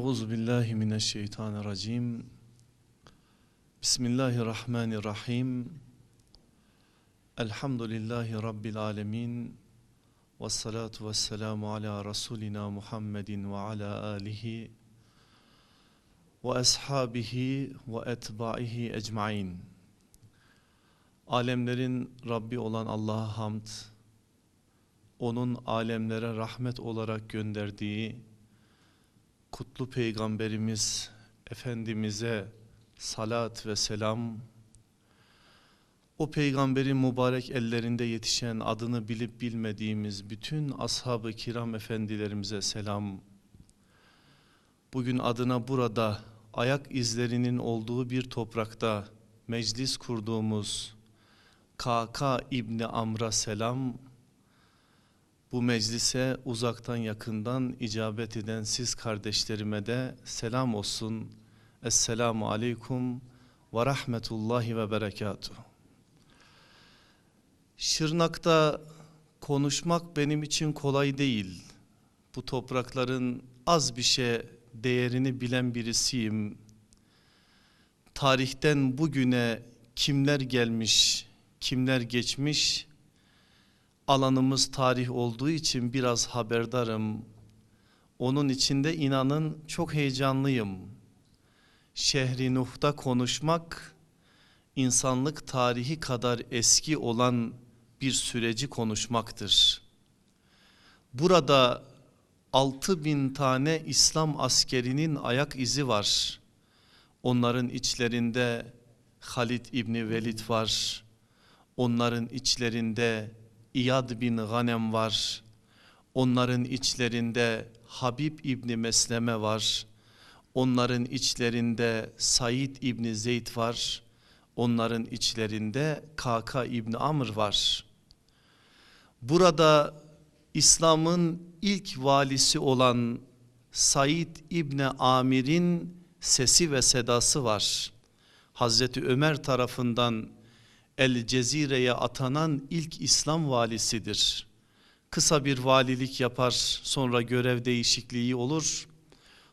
Euzu billahi mineşşeytanirracim. Bismillahirrahmanirrahim. Elhamdülillahi rabbil alamin. Ves salatu vesselamu ala rasulina Muhammedin ve ala alihi ve ashabihi ve etbaihi ecmaîn. Alemlerin Rabbi olan Allah'a hamd. Onun alemlere rahmet olarak gönderdiği kutlu peygamberimiz Efendimiz'e salat ve selam. O peygamberin mübarek ellerinde yetişen adını bilip bilmediğimiz bütün ashab-ı kiram efendilerimize selam. Bugün adına burada ayak izlerinin olduğu bir toprakta meclis kurduğumuz KK İbni Amr'a selam bu meclise uzaktan yakından icabet eden siz kardeşlerime de selam olsun. Esselamu aleyküm ve rahmetullahi ve berekatuhu. Şırnak'ta konuşmak benim için kolay değil. Bu toprakların az bir şey değerini bilen birisiyim. Tarihten bugüne kimler gelmiş, kimler geçmiş alanımız tarih olduğu için biraz haberdarım. Onun içinde inanın çok heyecanlıyım. Şehri Nuh'ta konuşmak insanlık tarihi kadar eski olan bir süreci konuşmaktır. Burada 6 bin tane İslam askerinin ayak izi var. Onların içlerinde Halid İbni Velid var. Onların içlerinde İyad bin Ganem var. Onların içlerinde Habib İbni Mesleme var. Onların içlerinde Said İbni Zeyd var. Onların içlerinde Kaka İbni Amr var. Burada İslam'ın ilk valisi olan Said İbni Amir'in sesi ve sedası var. Hazreti Ömer tarafından El Cezire'ye atanan ilk İslam valisidir. Kısa bir valilik yapar sonra görev değişikliği olur.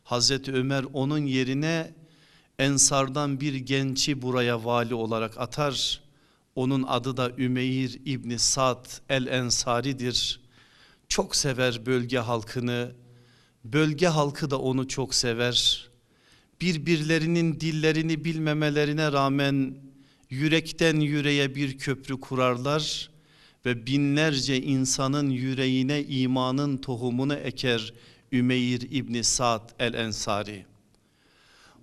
Hazreti Ömer onun yerine Ensardan bir genci buraya vali olarak atar. Onun adı da Ümeyr İbni Sad El Ensari'dir. Çok sever bölge halkını. Bölge halkı da onu çok sever. Birbirlerinin dillerini bilmemelerine rağmen yürekten yüreğe bir köprü kurarlar ve binlerce insanın yüreğine imanın tohumunu eker Ümeyr İbni Sa'd el-Ensari.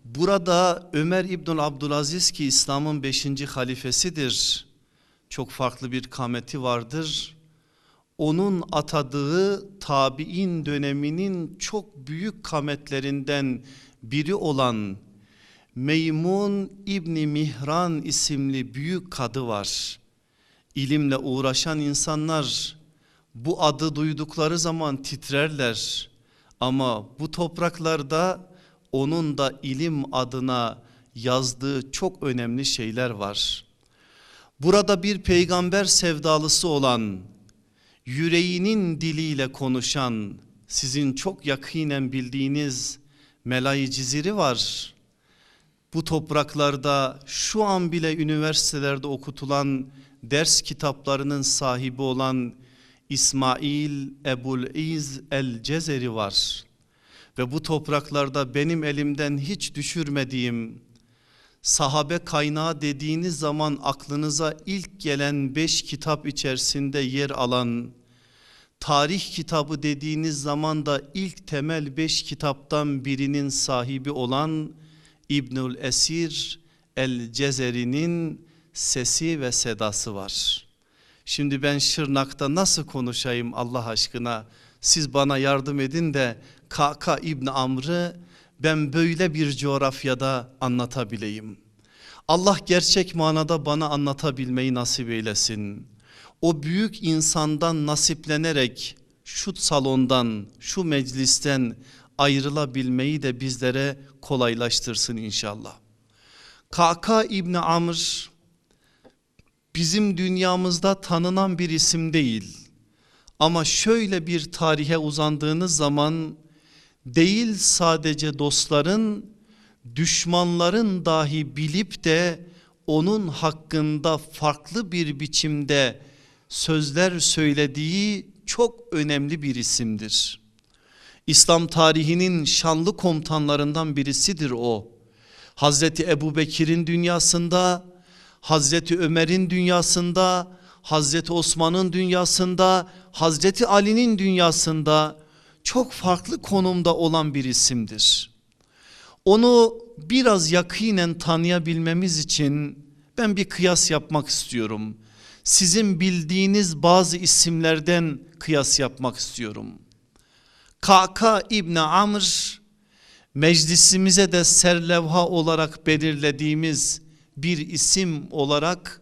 Burada Ömer İbn Abdülaziz ki İslam'ın beşinci halifesidir. Çok farklı bir kameti vardır. Onun atadığı tabi'in döneminin çok büyük kametlerinden biri olan Meymun İbni Mihran isimli büyük kadı var. İlimle uğraşan insanlar bu adı duydukları zaman titrerler. Ama bu topraklarda onun da ilim adına yazdığı çok önemli şeyler var. Burada bir peygamber sevdalısı olan, yüreğinin diliyle konuşan, sizin çok yakinen bildiğiniz Melay Ciziri var. Bu topraklarda şu an bile üniversitelerde okutulan ders kitaplarının sahibi olan İsmail Ebul İz El Cezeri var. Ve bu topraklarda benim elimden hiç düşürmediğim sahabe kaynağı dediğiniz zaman aklınıza ilk gelen beş kitap içerisinde yer alan tarih kitabı dediğiniz zaman da ilk temel beş kitaptan birinin sahibi olan İbnül Esir El Cezeri'nin sesi ve sedası var. Şimdi ben Şırnak'ta nasıl konuşayım Allah aşkına? Siz bana yardım edin de Kaka İbni Amr'ı ben böyle bir coğrafyada anlatabileyim. Allah gerçek manada bana anlatabilmeyi nasip eylesin. O büyük insandan nasiplenerek şu salondan, şu meclisten ayrılabilmeyi de bizlere kolaylaştırsın inşallah. Kaka İbni Amr bizim dünyamızda tanınan bir isim değil. Ama şöyle bir tarihe uzandığınız zaman değil sadece dostların düşmanların dahi bilip de onun hakkında farklı bir biçimde sözler söylediği çok önemli bir isimdir. İslam tarihinin şanlı komutanlarından birisidir o. Hazreti Ebu Bekir'in dünyasında, Hazreti Ömer'in dünyasında, Hazreti Osman'ın dünyasında, Hazreti Ali'nin dünyasında çok farklı konumda olan bir isimdir. Onu biraz yakinen tanıyabilmemiz için ben bir kıyas yapmak istiyorum. Sizin bildiğiniz bazı isimlerden kıyas yapmak istiyorum. Kaka İbni Amr meclisimize de serlevha olarak belirlediğimiz bir isim olarak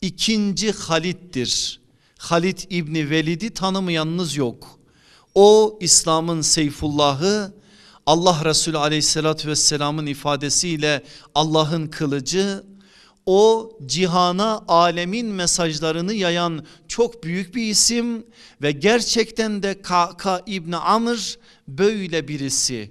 ikinci Halit'tir. Halit İbni Velid'i tanımayanınız yok. O İslam'ın Seyfullah'ı Allah Resulü aleyhissalatü vesselamın ifadesiyle Allah'ın kılıcı o cihana alemin mesajlarını yayan çok büyük bir isim ve gerçekten de Kaka İbni Amr böyle birisi.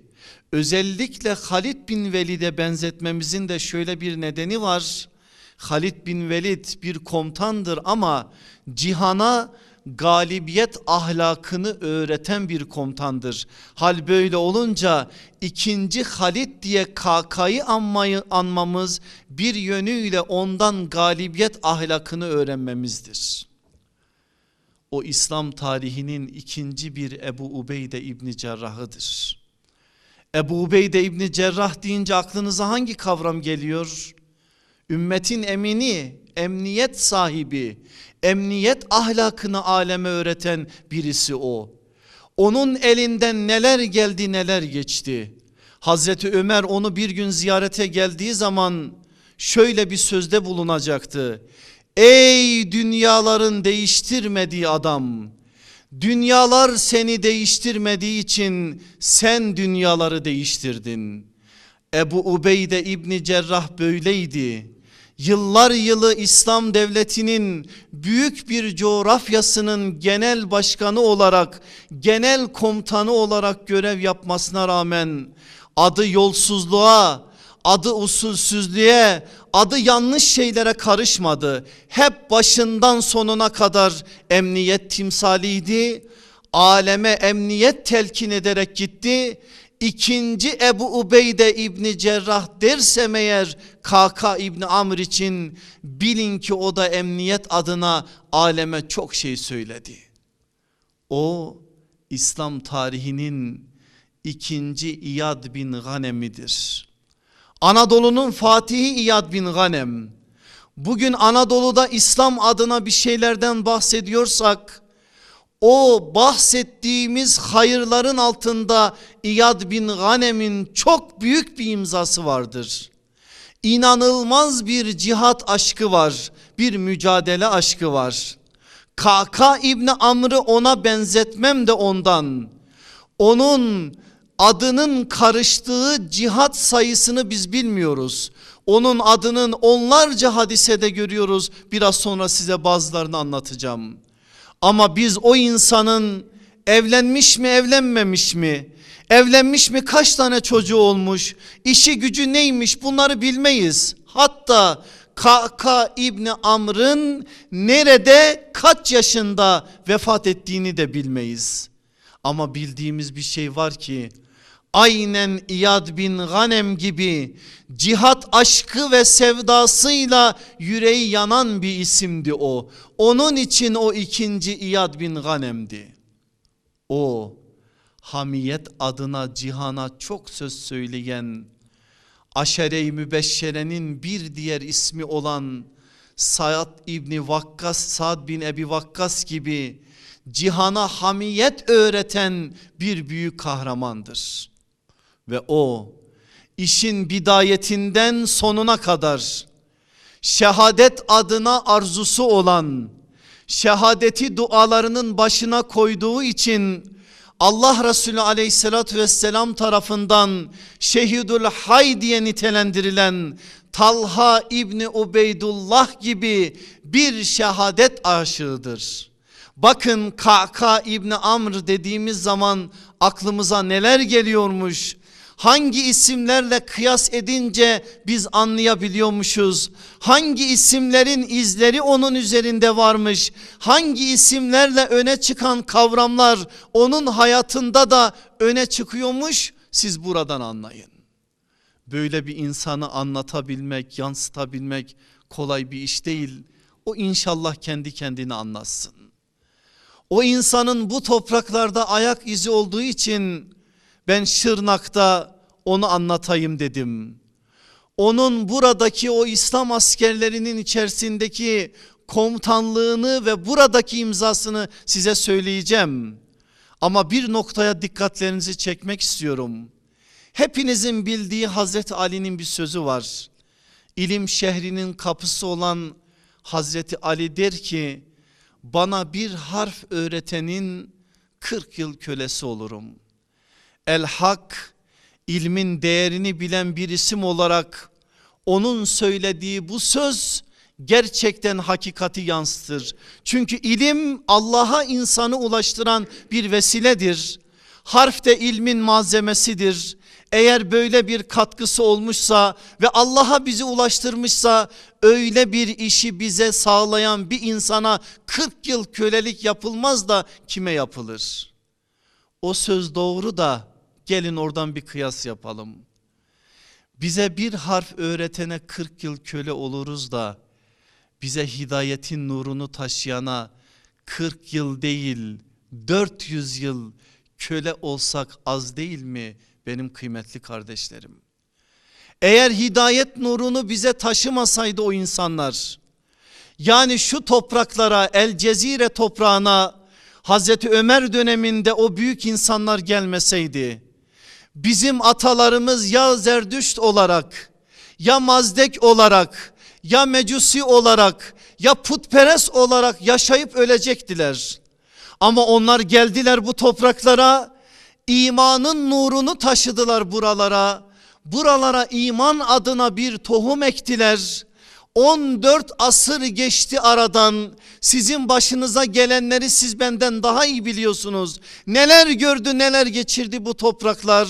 Özellikle Halid bin Velid'e benzetmemizin de şöyle bir nedeni var. Halid bin Velid bir komutandır ama cihana galibiyet ahlakını öğreten bir komutandır. Hal böyle olunca ikinci Halid diye Kaka'yı anmayı, anmamız bir yönüyle ondan galibiyet ahlakını öğrenmemizdir. O İslam tarihinin ikinci bir Ebu Ubeyde İbni Cerrah'ıdır. Ebu Ubeyde İbni Cerrah deyince aklınıza hangi kavram geliyor? Ümmetin emini, emniyet sahibi, emniyet ahlakını aleme öğreten birisi o. Onun elinden neler geldi neler geçti. Hazreti Ömer onu bir gün ziyarete geldiği zaman şöyle bir sözde bulunacaktı. Ey dünyaların değiştirmediği adam. Dünyalar seni değiştirmediği için sen dünyaları değiştirdin. Ebu Ubeyde İbni Cerrah böyleydi yıllar yılı İslam devletinin büyük bir coğrafyasının genel başkanı olarak, genel komutanı olarak görev yapmasına rağmen adı yolsuzluğa, adı usulsüzlüğe, adı yanlış şeylere karışmadı. Hep başından sonuna kadar emniyet timsaliydi. Aleme emniyet telkin ederek gitti İkinci Ebu Ubeyde İbni Cerrah dersem eğer Kaka İbni Amr için bilin ki o da emniyet adına aleme çok şey söyledi. O İslam tarihinin ikinci İyad bin Ganem'idir. Anadolu'nun Fatihi İyad bin Ganem. Bugün Anadolu'da İslam adına bir şeylerden bahsediyorsak o bahsettiğimiz hayırların altında İyad bin Ganem'in çok büyük bir imzası vardır. İnanılmaz bir cihat aşkı var, bir mücadele aşkı var. Kaka İbni Amr'ı ona benzetmem de ondan. Onun adının karıştığı cihat sayısını biz bilmiyoruz. Onun adının onlarca hadisede görüyoruz. Biraz sonra size bazılarını anlatacağım. Ama biz o insanın evlenmiş mi evlenmemiş mi? Evlenmiş mi kaç tane çocuğu olmuş? işi gücü neymiş bunları bilmeyiz. Hatta Kaka İbni Amr'ın nerede kaç yaşında vefat ettiğini de bilmeyiz. Ama bildiğimiz bir şey var ki aynen İyad bin Ganem gibi cihat aşkı ve sevdasıyla yüreği yanan bir isimdi o. Onun için o ikinci İyad bin Ganem'di. O hamiyet adına cihana çok söz söyleyen Aşere-i Mübeşşere'nin bir diğer ismi olan Sa'd İbni Vakkas, Sa'd bin Ebi Vakkas gibi cihana hamiyet öğreten bir büyük kahramandır. Ve o işin bidayetinden sonuna kadar şehadet adına arzusu olan şehadeti dualarının başına koyduğu için Allah Resulü aleyhissalatü vesselam tarafından şehidül hay diye nitelendirilen Talha İbni Ubeydullah gibi bir şehadet aşığıdır. Bakın Ka'ka İbni Amr dediğimiz zaman aklımıza neler geliyormuş. Hangi isimlerle kıyas edince biz anlayabiliyormuşuz? Hangi isimlerin izleri onun üzerinde varmış? Hangi isimlerle öne çıkan kavramlar onun hayatında da öne çıkıyormuş? Siz buradan anlayın. Böyle bir insanı anlatabilmek, yansıtabilmek kolay bir iş değil. O inşallah kendi kendini anlatsın. O insanın bu topraklarda ayak izi olduğu için ben Şırnak'ta onu anlatayım dedim. Onun buradaki o İslam askerlerinin içerisindeki komutanlığını ve buradaki imzasını size söyleyeceğim. Ama bir noktaya dikkatlerinizi çekmek istiyorum. Hepinizin bildiği Hazreti Ali'nin bir sözü var. İlim şehrinin kapısı olan Hazreti Ali der ki bana bir harf öğretenin 40 yıl kölesi olurum. El Hak ilmin değerini bilen bir isim olarak onun söylediği bu söz gerçekten hakikati yansıtır. Çünkü ilim Allah'a insanı ulaştıran bir vesiledir. Harf de ilmin malzemesidir. Eğer böyle bir katkısı olmuşsa ve Allah'a bizi ulaştırmışsa öyle bir işi bize sağlayan bir insana 40 yıl kölelik yapılmaz da kime yapılır? O söz doğru da gelin oradan bir kıyas yapalım. Bize bir harf öğretene 40 yıl köle oluruz da bize hidayetin nurunu taşıyana 40 yıl değil 400 yıl köle olsak az değil mi benim kıymetli kardeşlerim? Eğer hidayet nurunu bize taşımasaydı o insanlar yani şu topraklara El Cezire toprağına Hazreti Ömer döneminde o büyük insanlar gelmeseydi bizim atalarımız ya Zerdüşt olarak ya Mazdek olarak ya Mecusi olarak ya putperest olarak yaşayıp ölecektiler. Ama onlar geldiler bu topraklara imanın nurunu taşıdılar buralara. Buralara iman adına bir tohum ektiler. 14 asır geçti aradan sizin başınıza gelenleri siz benden daha iyi biliyorsunuz. Neler gördü neler geçirdi bu topraklar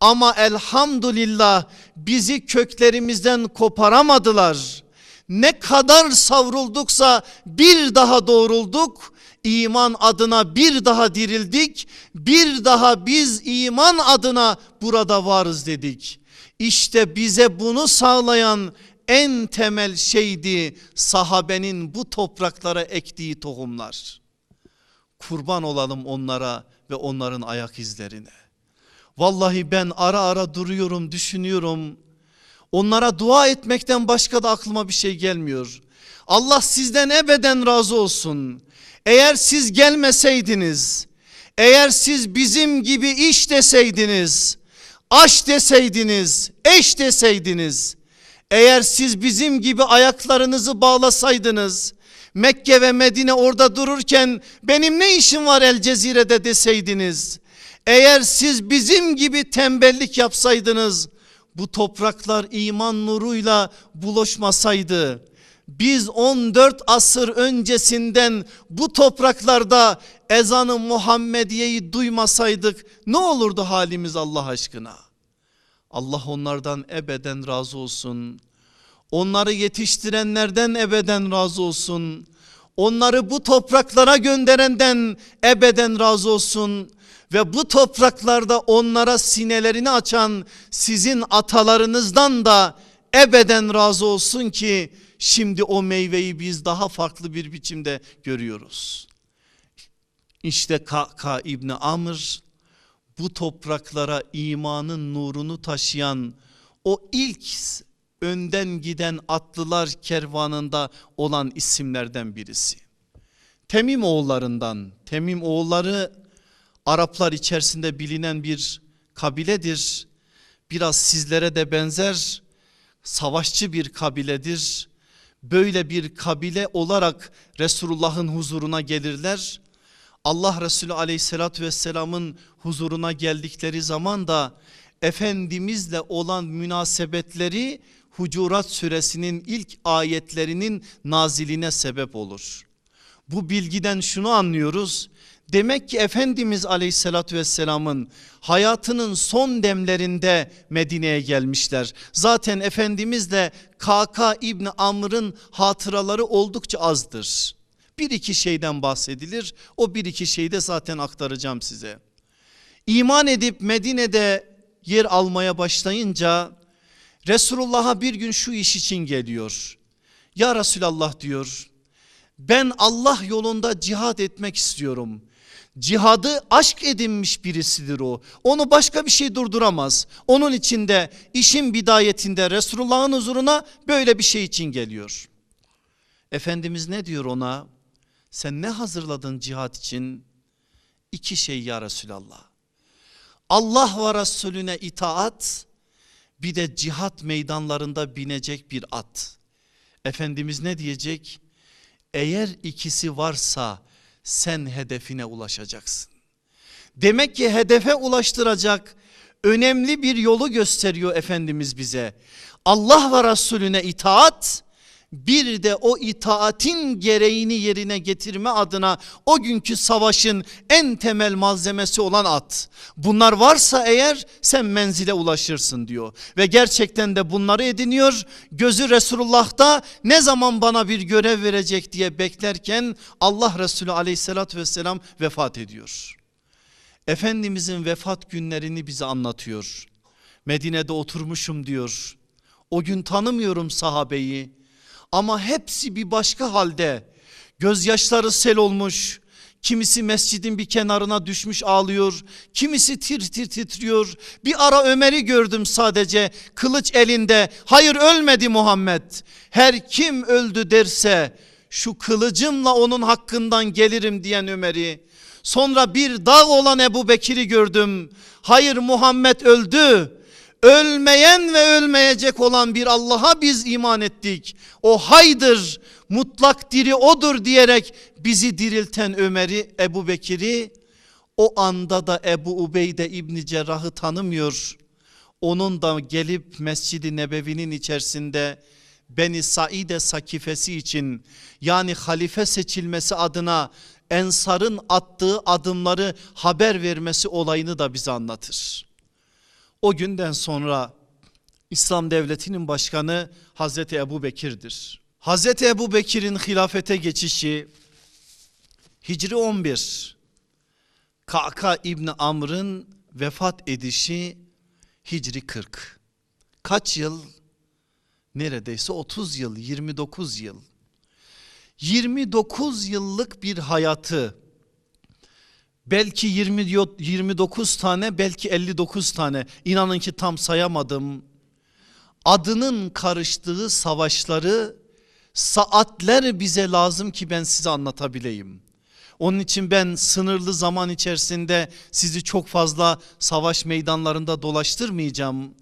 ama elhamdülillah bizi köklerimizden koparamadılar. Ne kadar savrulduksa bir daha doğrulduk iman adına bir daha dirildik bir daha biz iman adına burada varız dedik. İşte bize bunu sağlayan en temel şeydi sahabenin bu topraklara ektiği tohumlar. Kurban olalım onlara ve onların ayak izlerine. Vallahi ben ara ara duruyorum düşünüyorum. Onlara dua etmekten başka da aklıma bir şey gelmiyor. Allah sizden ebeden razı olsun. Eğer siz gelmeseydiniz, eğer siz bizim gibi iş deseydiniz, aş deseydiniz, eş deseydiniz, eğer siz bizim gibi ayaklarınızı bağlasaydınız, Mekke ve Medine orada dururken benim ne işim var El Cezire'de deseydiniz. Eğer siz bizim gibi tembellik yapsaydınız bu topraklar iman nuruyla buluşmasaydı biz 14 asır öncesinden bu topraklarda ezanı Muhammediye'yi duymasaydık ne olurdu halimiz Allah aşkına? Allah onlardan ebeden razı olsun. Onları yetiştirenlerden ebeden razı olsun. Onları bu topraklara gönderenden ebeden razı olsun. Ve bu topraklarda onlara sinelerini açan sizin atalarınızdan da ebeden razı olsun ki şimdi o meyveyi biz daha farklı bir biçimde görüyoruz. İşte Ka'ka İbni Amr bu topraklara imanın nurunu taşıyan o ilk önden giden atlılar kervanında olan isimlerden birisi. Temim oğullarından, Temim oğulları Araplar içerisinde bilinen bir kabiledir. Biraz sizlere de benzer savaşçı bir kabiledir. Böyle bir kabile olarak Resulullah'ın huzuruna gelirler. Allah Resulü aleyhissalatü vesselamın huzuruna geldikleri zaman da Efendimizle olan münasebetleri Hucurat suresinin ilk ayetlerinin naziline sebep olur. Bu bilgiden şunu anlıyoruz. Demek ki Efendimiz Aleyhisselatü Vesselam'ın hayatının son demlerinde Medine'ye gelmişler. Zaten Efendimizle KK İbni Amr'ın hatıraları oldukça azdır. Bir iki şeyden bahsedilir. O bir iki şeyi de zaten aktaracağım size. İman edip Medine'de yer almaya başlayınca Resulullah'a bir gün şu iş için geliyor. Ya Resulallah diyor ben Allah yolunda cihad etmek istiyorum. Cihadı aşk edinmiş birisidir o. Onu başka bir şey durduramaz. Onun içinde işin bidayetinde Resulullah'ın huzuruna böyle bir şey için geliyor. Efendimiz ne diyor ona? Sen ne hazırladın cihat için? İki şey ya Resulallah. Allah ve Resulüne itaat bir de cihat meydanlarında binecek bir at. Efendimiz ne diyecek? Eğer ikisi varsa sen hedefine ulaşacaksın. Demek ki hedefe ulaştıracak önemli bir yolu gösteriyor Efendimiz bize. Allah ve Resulüne itaat bir de o itaatin gereğini yerine getirme adına o günkü savaşın en temel malzemesi olan at. Bunlar varsa eğer sen menzile ulaşırsın diyor. Ve gerçekten de bunları ediniyor. Gözü Resulullah'ta ne zaman bana bir görev verecek diye beklerken Allah Resulü aleyhissalatü vesselam vefat ediyor. Efendimizin vefat günlerini bize anlatıyor. Medine'de oturmuşum diyor. O gün tanımıyorum sahabeyi ama hepsi bir başka halde. Gözyaşları sel olmuş. Kimisi mescidin bir kenarına düşmüş ağlıyor. Kimisi tir tir titriyor. Bir ara Ömer'i gördüm sadece kılıç elinde. Hayır ölmedi Muhammed. Her kim öldü derse şu kılıcımla onun hakkından gelirim diyen Ömer'i. Sonra bir dağ olan Ebu Bekir'i gördüm. Hayır Muhammed öldü ölmeyen ve ölmeyecek olan bir Allah'a biz iman ettik. O haydır, mutlak diri odur diyerek bizi dirilten Ömer'i, Ebu Bekir'i o anda da Ebu Ubeyde İbni Cerrah'ı tanımıyor. Onun da gelip Mescid-i Nebevi'nin içerisinde Beni Saide sakifesi için yani halife seçilmesi adına Ensar'ın attığı adımları haber vermesi olayını da bize anlatır. O günden sonra İslam devletinin başkanı Hazreti Ebu Bekir'dir. Hazreti Ebu Bekir'in hilafete geçişi Hicri 11 Kaka İbni Amr'ın vefat edişi Hicri 40 kaç yıl? Neredeyse 30 yıl 29 yıl. 29 yıllık bir hayatı belki 20 29 tane belki 59 tane inanın ki tam sayamadım. Adının karıştığı savaşları saatler bize lazım ki ben size anlatabileyim. Onun için ben sınırlı zaman içerisinde sizi çok fazla savaş meydanlarında dolaştırmayacağım.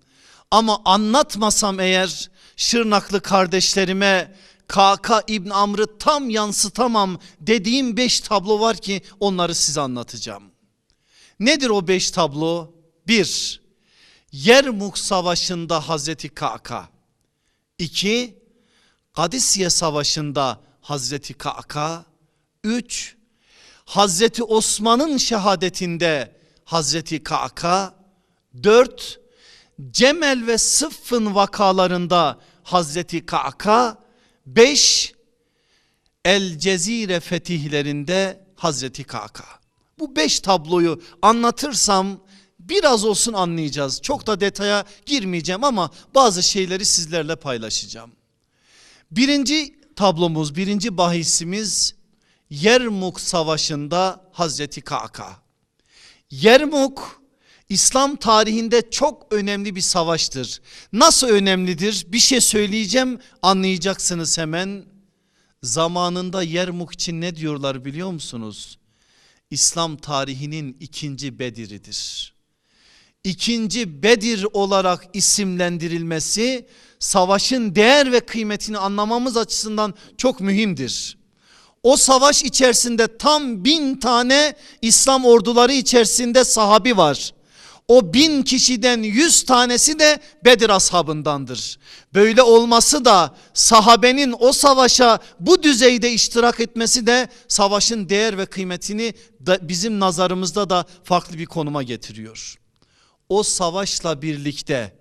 Ama anlatmasam eğer Şırnaklı kardeşlerime KK İbn Amr'ı tam yansıtamam dediğim beş tablo var ki onları size anlatacağım. Nedir o beş tablo? Bir, Yermuk Savaşı'nda Hazreti KK. İki, Kadisiye Savaşı'nda Hazreti KK. Üç, Hazreti Osman'ın şehadetinde Hazreti KK. Dört, Cemel ve Sıffın vakalarında Hazreti KK. 5 El Cezire fetihlerinde Hazreti Kaka. Bu beş tabloyu anlatırsam biraz olsun anlayacağız. Çok da detaya girmeyeceğim ama bazı şeyleri sizlerle paylaşacağım. Birinci tablomuz, birinci bahisimiz Yermuk Savaşı'nda Hazreti Kaka. Yermuk İslam tarihinde çok önemli bir savaştır. Nasıl önemlidir? Bir şey söyleyeceğim anlayacaksınız hemen. Zamanında Yermuk için ne diyorlar biliyor musunuz? İslam tarihinin ikinci Bedir'idir. İkinci Bedir olarak isimlendirilmesi savaşın değer ve kıymetini anlamamız açısından çok mühimdir. O savaş içerisinde tam bin tane İslam orduları içerisinde sahabi var. O bin kişiden yüz tanesi de Bedir ashabındandır. Böyle olması da sahabenin o savaşa bu düzeyde iştirak etmesi de savaşın değer ve kıymetini da bizim nazarımızda da farklı bir konuma getiriyor. O savaşla birlikte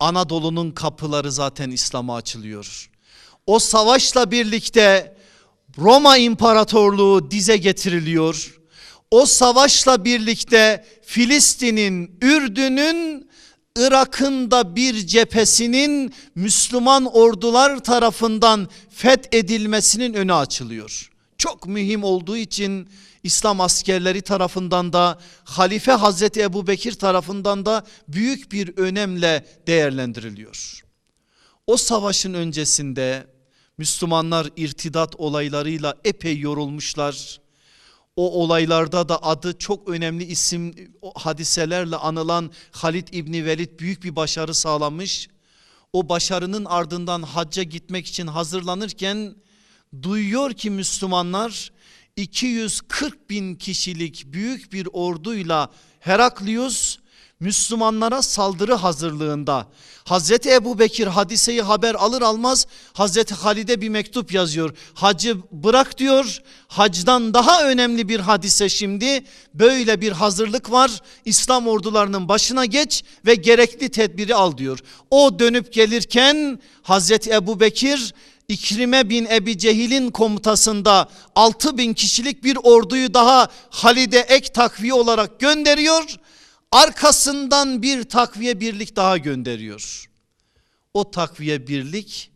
Anadolu'nun kapıları zaten İslam'a açılıyor. O savaşla birlikte Roma İmparatorluğu dize getiriliyor. O savaşla birlikte Filistin'in, Ürdün'ün, Irak'ın da bir cephesinin Müslüman ordular tarafından fethedilmesinin önü açılıyor. Çok mühim olduğu için İslam askerleri tarafından da Halife Hazreti Ebu Bekir tarafından da büyük bir önemle değerlendiriliyor. O savaşın öncesinde Müslümanlar irtidat olaylarıyla epey yorulmuşlar. O olaylarda da adı çok önemli isim hadiselerle anılan Halid İbni Velid büyük bir başarı sağlamış. O başarının ardından hacca gitmek için hazırlanırken duyuyor ki Müslümanlar 240 bin kişilik büyük bir orduyla Heraklius Müslümanlara saldırı hazırlığında. Hazreti Ebu Bekir hadiseyi haber alır almaz Hazreti Halid'e bir mektup yazıyor. Hacı bırak diyor hacdan daha önemli bir hadise şimdi böyle bir hazırlık var. İslam ordularının başına geç ve gerekli tedbiri al diyor. O dönüp gelirken Hazreti Ebu Bekir İkrime bin Ebi Cehil'in komutasında 6 bin kişilik bir orduyu daha Halid'e ek takviye olarak gönderiyor. Arkasından bir takviye birlik daha gönderiyor. O takviye birlik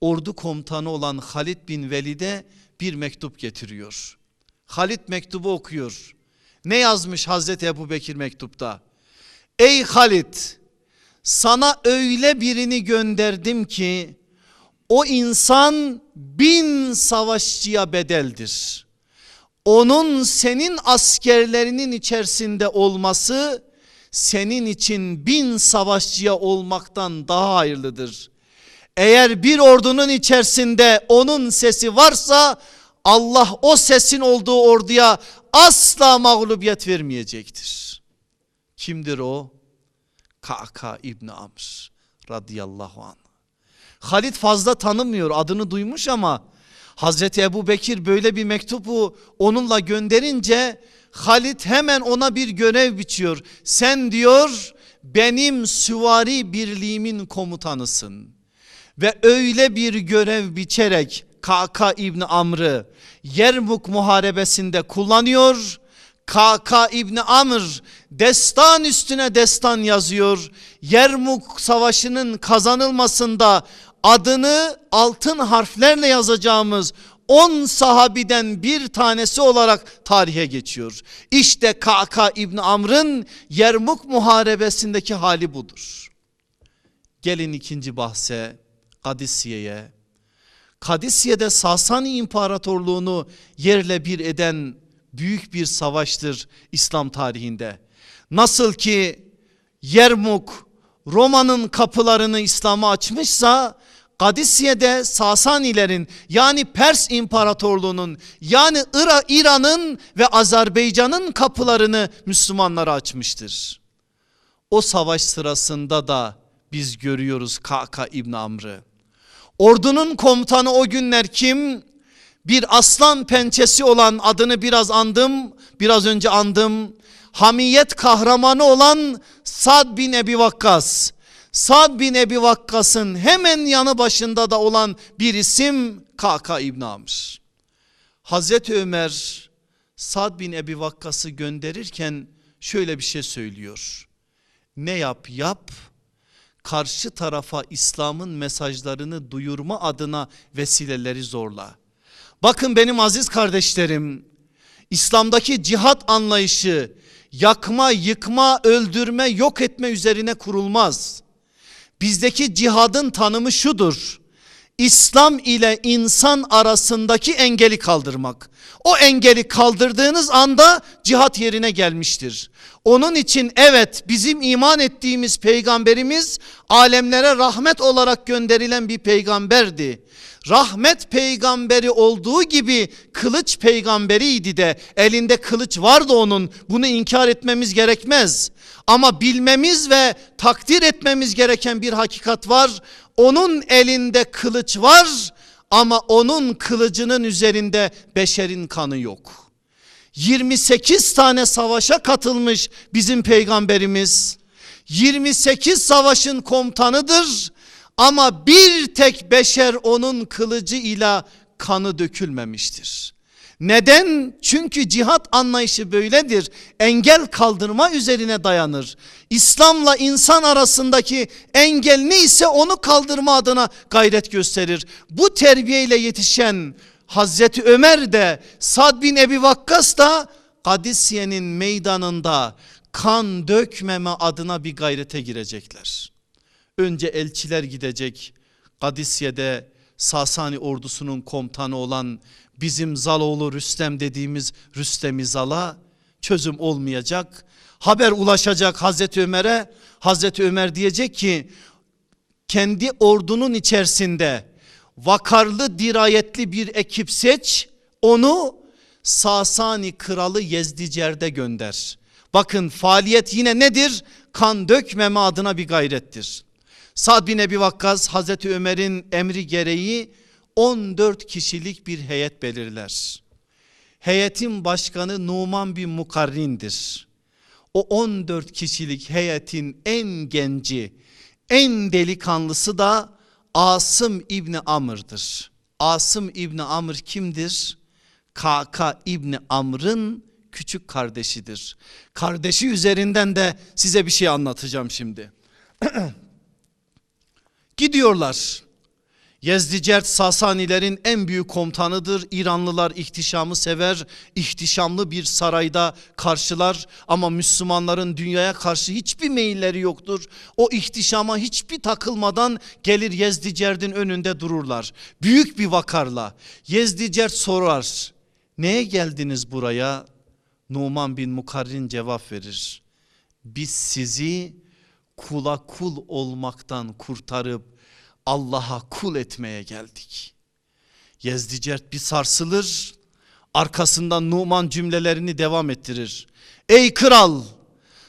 ordu komutanı olan Halid bin Velid'e bir mektup getiriyor. Halid mektubu okuyor. Ne yazmış Hazreti Ebu Bekir mektupta? Ey Halid sana öyle birini gönderdim ki o insan bin savaşçıya bedeldir. Onun senin askerlerinin içerisinde olması senin için bin savaşçıya olmaktan daha hayırlıdır. Eğer bir ordunun içerisinde onun sesi varsa Allah o sesin olduğu orduya asla mağlubiyet vermeyecektir. Kimdir o? Ka'ka İbni Amr radıyallahu anh. Halid fazla tanımıyor adını duymuş ama Hazreti Ebu Bekir böyle bir mektubu onunla gönderince Halid hemen ona bir görev biçiyor. Sen diyor benim süvari birliğimin komutanısın. Ve öyle bir görev biçerek Kaka İbni Amr'ı Yermuk muharebesinde kullanıyor. Kaka İbni Amr destan üstüne destan yazıyor. Yermuk savaşının kazanılmasında adını altın harflerle yazacağımız 10 sahabiden bir tanesi olarak tarihe geçiyor. İşte Kaka İbni Amr'ın Yermuk muharebesindeki hali budur. Gelin ikinci bahse Kadisiye'ye. Kadisiye'de Sasani İmparatorluğunu yerle bir eden büyük bir savaştır İslam tarihinde. Nasıl ki Yermuk Roma'nın kapılarını İslam'a açmışsa Kadisiye'de Sasanilerin yani Pers İmparatorluğu'nun yani İran'ın ve Azerbaycan'ın kapılarını Müslümanlara açmıştır. O savaş sırasında da biz görüyoruz Kaka İbn Amr'ı. Ordunun komutanı o günler kim? Bir aslan pençesi olan adını biraz andım, biraz önce andım. Hamiyet kahramanı olan Sad bin Ebi Vakkas. Sad bin Ebi Vakkas'ın hemen yanı başında da olan bir isim Kaka İbn Amr. Hazreti Ömer Sad bin Ebi Vakkas'ı gönderirken şöyle bir şey söylüyor. Ne yap yap karşı tarafa İslam'ın mesajlarını duyurma adına vesileleri zorla. Bakın benim aziz kardeşlerim İslam'daki cihat anlayışı yakma, yıkma, öldürme, yok etme üzerine kurulmaz. Bizdeki cihadın tanımı şudur. İslam ile insan arasındaki engeli kaldırmak. O engeli kaldırdığınız anda cihat yerine gelmiştir. Onun için evet bizim iman ettiğimiz peygamberimiz alemlere rahmet olarak gönderilen bir peygamberdi. Rahmet peygamberi olduğu gibi kılıç peygamberiydi de elinde kılıç vardı onun. Bunu inkar etmemiz gerekmez. Ama bilmemiz ve takdir etmemiz gereken bir hakikat var. Onun elinde kılıç var ama onun kılıcının üzerinde beşerin kanı yok. 28 tane savaşa katılmış bizim peygamberimiz. 28 savaşın komutanıdır ama bir tek beşer onun kılıcı ile kanı dökülmemiştir. Neden? Çünkü cihat anlayışı böyledir. Engel kaldırma üzerine dayanır. İslam'la insan arasındaki engel neyse onu kaldırma adına gayret gösterir. Bu terbiyeyle yetişen Hazreti Ömer de Sad bin Ebi Vakkas da Kadisiye'nin meydanında kan dökmeme adına bir gayrete girecekler. Önce elçiler gidecek. Kadisiye'de Sasani ordusunun komutanı olan bizim Zaloğlu Rüstem dediğimiz Rüstem Zal'a çözüm olmayacak. Haber ulaşacak Hazreti Ömer'e. Hazreti Ömer diyecek ki kendi ordunun içerisinde vakarlı dirayetli bir ekip seç onu Sasani kralı Yezdicer'de gönder. Bakın faaliyet yine nedir? Kan dökmeme adına bir gayrettir. Sad bin Ebi Vakkas Hazreti Ömer'in emri gereği 14 kişilik bir heyet belirler. Heyetin başkanı Numan bin Mukarrin'dir. O 14 kişilik heyetin en genci, en delikanlısı da Asım İbni Amr'dır. Asım İbni Amr kimdir? Kaka İbni Amr'ın küçük kardeşidir. Kardeşi üzerinden de size bir şey anlatacağım şimdi. Gidiyorlar. Yezdicert Sasanilerin en büyük komutanıdır. İranlılar ihtişamı sever. İhtişamlı bir sarayda karşılar ama Müslümanların dünyaya karşı hiçbir meyilleri yoktur. O ihtişama hiçbir takılmadan gelir Yezdicert'in önünde dururlar. Büyük bir vakarla Yezdicert sorar. Neye geldiniz buraya? Numan bin Mukarrin cevap verir. Biz sizi kula kul olmaktan kurtarıp Allah'a kul etmeye geldik. Yezdicert bir sarsılır arkasından Numan cümlelerini devam ettirir. Ey kral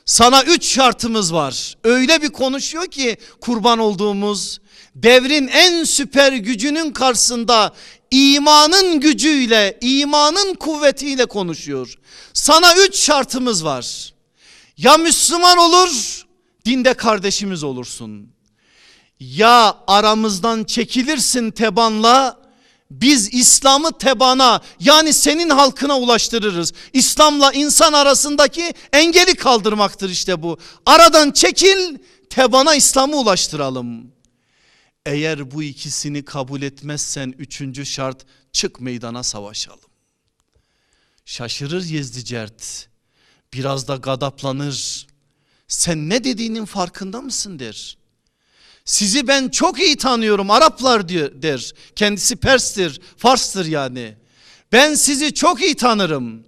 sana üç şartımız var. Öyle bir konuşuyor ki kurban olduğumuz devrin en süper gücünün karşısında imanın gücüyle, imanın kuvvetiyle konuşuyor. Sana üç şartımız var. Ya Müslüman olur, dinde kardeşimiz olursun. Ya aramızdan çekilirsin tebanla, biz İslam'ı tebana yani senin halkına ulaştırırız. İslam'la insan arasındaki engeli kaldırmaktır işte bu. Aradan çekil tebana İslam'ı ulaştıralım. Eğer bu ikisini kabul etmezsen üçüncü şart çık meydana savaşalım. Şaşırır Yezdicert. Biraz da gadaplanır. Sen ne dediğinin farkında mısın der. Sizi ben çok iyi tanıyorum Araplar diyor, der. Kendisi Pers'tir, Fars'tır yani. Ben sizi çok iyi tanırım.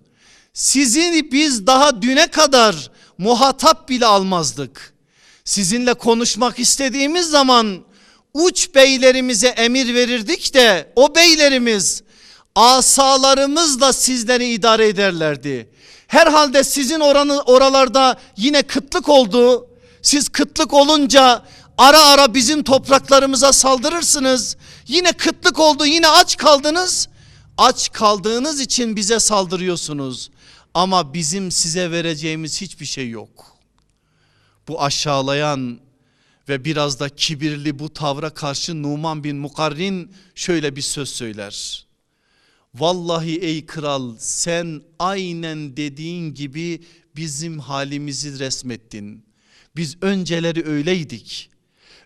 Sizi biz daha düne kadar muhatap bile almazdık. Sizinle konuşmak istediğimiz zaman uç beylerimize emir verirdik de o beylerimiz asalarımızla sizleri idare ederlerdi. Herhalde sizin oranı, oralarda yine kıtlık oldu. Siz kıtlık olunca ara ara bizim topraklarımıza saldırırsınız. Yine kıtlık oldu yine aç kaldınız. Aç kaldığınız için bize saldırıyorsunuz. Ama bizim size vereceğimiz hiçbir şey yok. Bu aşağılayan ve biraz da kibirli bu tavra karşı Numan bin Mukarrin şöyle bir söz söyler. Vallahi ey kral sen aynen dediğin gibi bizim halimizi resmettin. Biz önceleri öyleydik.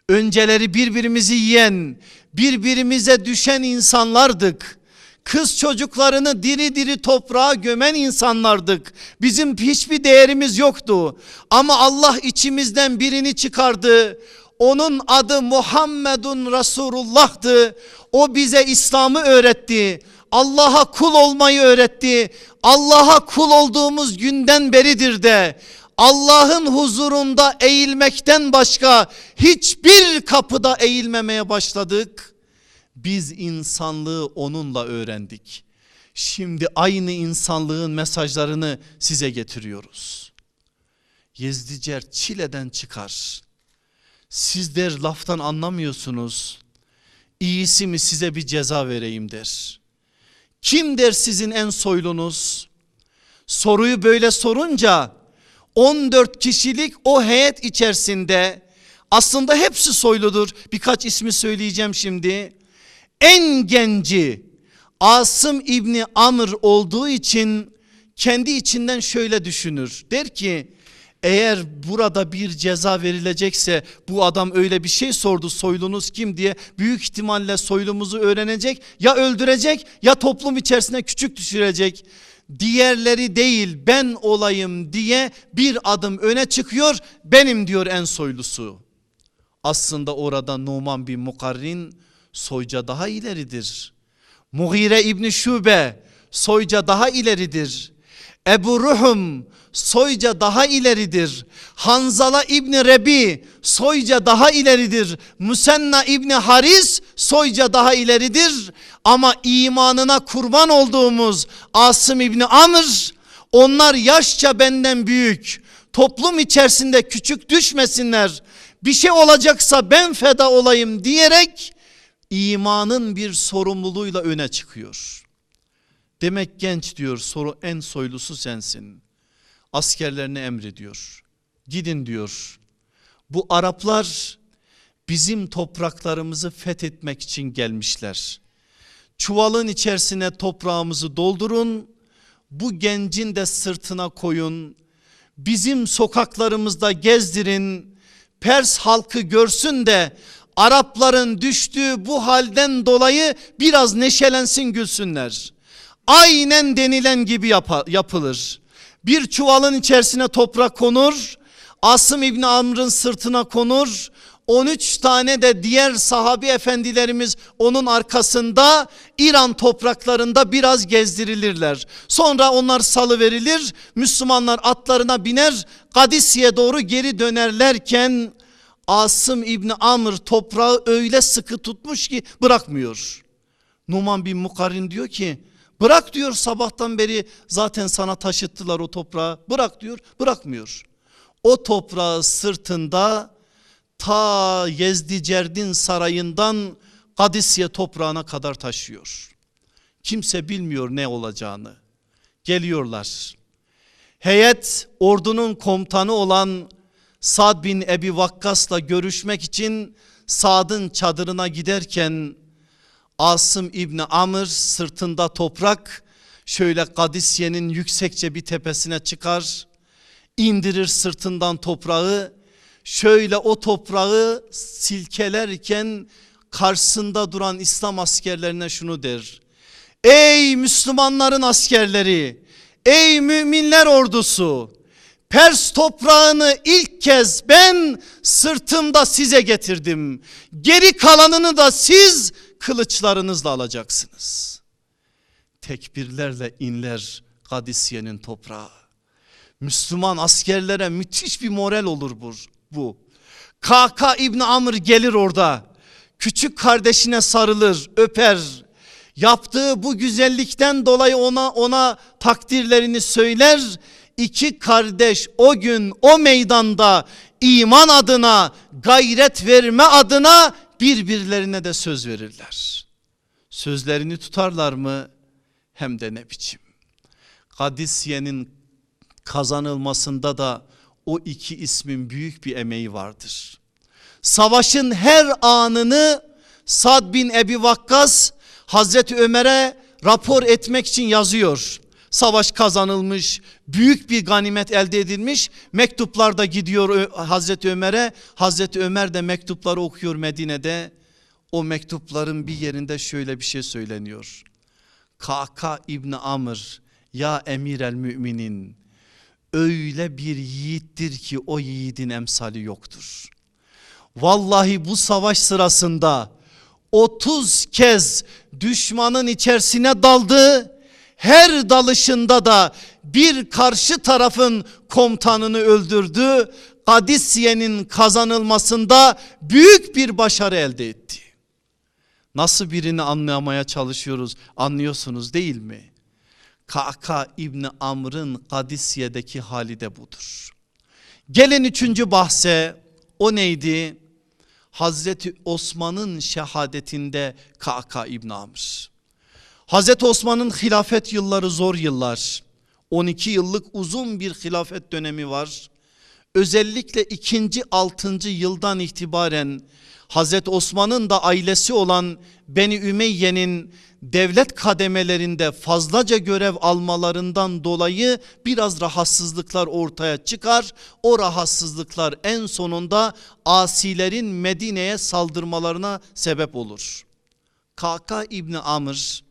Önceleri birbirimizi yiyen, birbirimize düşen insanlardık. Kız çocuklarını diri diri toprağa gömen insanlardık. Bizim hiçbir değerimiz yoktu. Ama Allah içimizden birini çıkardı. Onun adı Muhammedun Resulullah'tı. O bize İslam'ı öğretti. Allah'a kul olmayı öğretti. Allah'a kul olduğumuz günden beridir de Allah'ın huzurunda eğilmekten başka hiçbir kapıda eğilmemeye başladık. Biz insanlığı onunla öğrendik. Şimdi aynı insanlığın mesajlarını size getiriyoruz. Yezdicer çileden çıkar. Siz der laftan anlamıyorsunuz. İyisi mi size bir ceza vereyim der. Kim der sizin en soylunuz? Soruyu böyle sorunca 14 kişilik o heyet içerisinde aslında hepsi soyludur. Birkaç ismi söyleyeceğim şimdi. En genci Asım İbni Amr olduğu için kendi içinden şöyle düşünür. Der ki eğer burada bir ceza verilecekse bu adam öyle bir şey sordu soylunuz kim diye büyük ihtimalle soylumuzu öğrenecek ya öldürecek ya toplum içerisine küçük düşürecek. Diğerleri değil ben olayım diye bir adım öne çıkıyor benim diyor en soylusu. Aslında orada Numan bin Mukarrin soyca daha ileridir. Mughire İbni Şube soyca daha ileridir. Ebu Ruhum soyca daha ileridir. Hanzala İbni Rebi soyca daha ileridir. Müsenna İbni Haris soyca daha ileridir. Ama imanına kurban olduğumuz Asım İbni Amr onlar yaşça benden büyük. Toplum içerisinde küçük düşmesinler. Bir şey olacaksa ben feda olayım diyerek imanın bir sorumluluğuyla öne çıkıyor. Demek genç diyor soru en soylusu sensin. Askerlerine emrediyor. Gidin diyor. Bu Araplar bizim topraklarımızı fethetmek için gelmişler. Çuvalın içerisine toprağımızı doldurun. Bu gencin de sırtına koyun. Bizim sokaklarımızda gezdirin. Pers halkı görsün de Arapların düştüğü bu halden dolayı biraz neşelensin gülsünler. Aynen denilen gibi yap yapılır. Bir çuvalın içerisine toprak konur. Asım İbni Amr'ın sırtına konur. 13 tane de diğer sahabi efendilerimiz onun arkasında İran topraklarında biraz gezdirilirler. Sonra onlar salı verilir. Müslümanlar atlarına biner Kadisiye doğru geri dönerlerken Asım İbni Amr toprağı öyle sıkı tutmuş ki bırakmıyor. Numan bin Mukarrin diyor ki bırak diyor sabahtan beri zaten sana taşıttılar o toprağı bırak diyor bırakmıyor. O toprağı sırtında ta Yezdicerdin sarayından Kadisiye toprağına kadar taşıyor. Kimse bilmiyor ne olacağını. Geliyorlar. Heyet ordunun komutanı olan Sad bin Ebi Vakkas'la görüşmek için Sad'ın çadırına giderken Asım İbni Amr sırtında toprak şöyle Kadisiye'nin yüksekçe bir tepesine çıkar indirir sırtından toprağı şöyle o toprağı silkelerken karşısında duran İslam askerlerine şunu der. Ey Müslümanların askerleri ey müminler ordusu Pers toprağını ilk kez ben sırtımda size getirdim. Geri kalanını da siz kılıçlarınızla alacaksınız. Tekbirlerle inler Kadisiye'nin toprağı. Müslüman askerlere müthiş bir moral olur bu. bu. Kaka İbni Amr gelir orada. Küçük kardeşine sarılır, öper. Yaptığı bu güzellikten dolayı ona ona takdirlerini söyler. İki kardeş o gün o meydanda iman adına, gayret verme adına birbirlerine de söz verirler. Sözlerini tutarlar mı? Hem de ne biçim. Kadisiye'nin kazanılmasında da o iki ismin büyük bir emeği vardır. Savaşın her anını Sad bin Ebi Vakkas Hazreti Ömer'e rapor etmek için yazıyor. Savaş kazanılmış, büyük bir ganimet elde edilmiş. Mektuplar da gidiyor Hazreti Ömer'e. Hazreti Ömer de mektupları okuyor Medine'de. O mektupların bir yerinde şöyle bir şey söyleniyor. Kaka İbni Amr ya emir el müminin öyle bir yiğittir ki o yiğidin emsali yoktur. Vallahi bu savaş sırasında 30 kez düşmanın içerisine daldı. Her dalışında da bir karşı tarafın komutanını öldürdü. Kadisiye'nin kazanılmasında büyük bir başarı elde etti. Nasıl birini anlamaya çalışıyoruz anlıyorsunuz değil mi? Kaka İbni Amr'ın Kadisiye'deki hali de budur. Gelin üçüncü bahse o neydi? Hazreti Osman'ın şehadetinde Kaka İbni Amr. Hazreti Osman'ın hilafet yılları zor yıllar. 12 yıllık uzun bir hilafet dönemi var. Özellikle ikinci altıncı yıldan itibaren Hazreti Osman'ın da ailesi olan Beni Ümeyye'nin devlet kademelerinde fazlaca görev almalarından dolayı biraz rahatsızlıklar ortaya çıkar. O rahatsızlıklar en sonunda asilerin Medine'ye saldırmalarına sebep olur. Kaka İbni Amr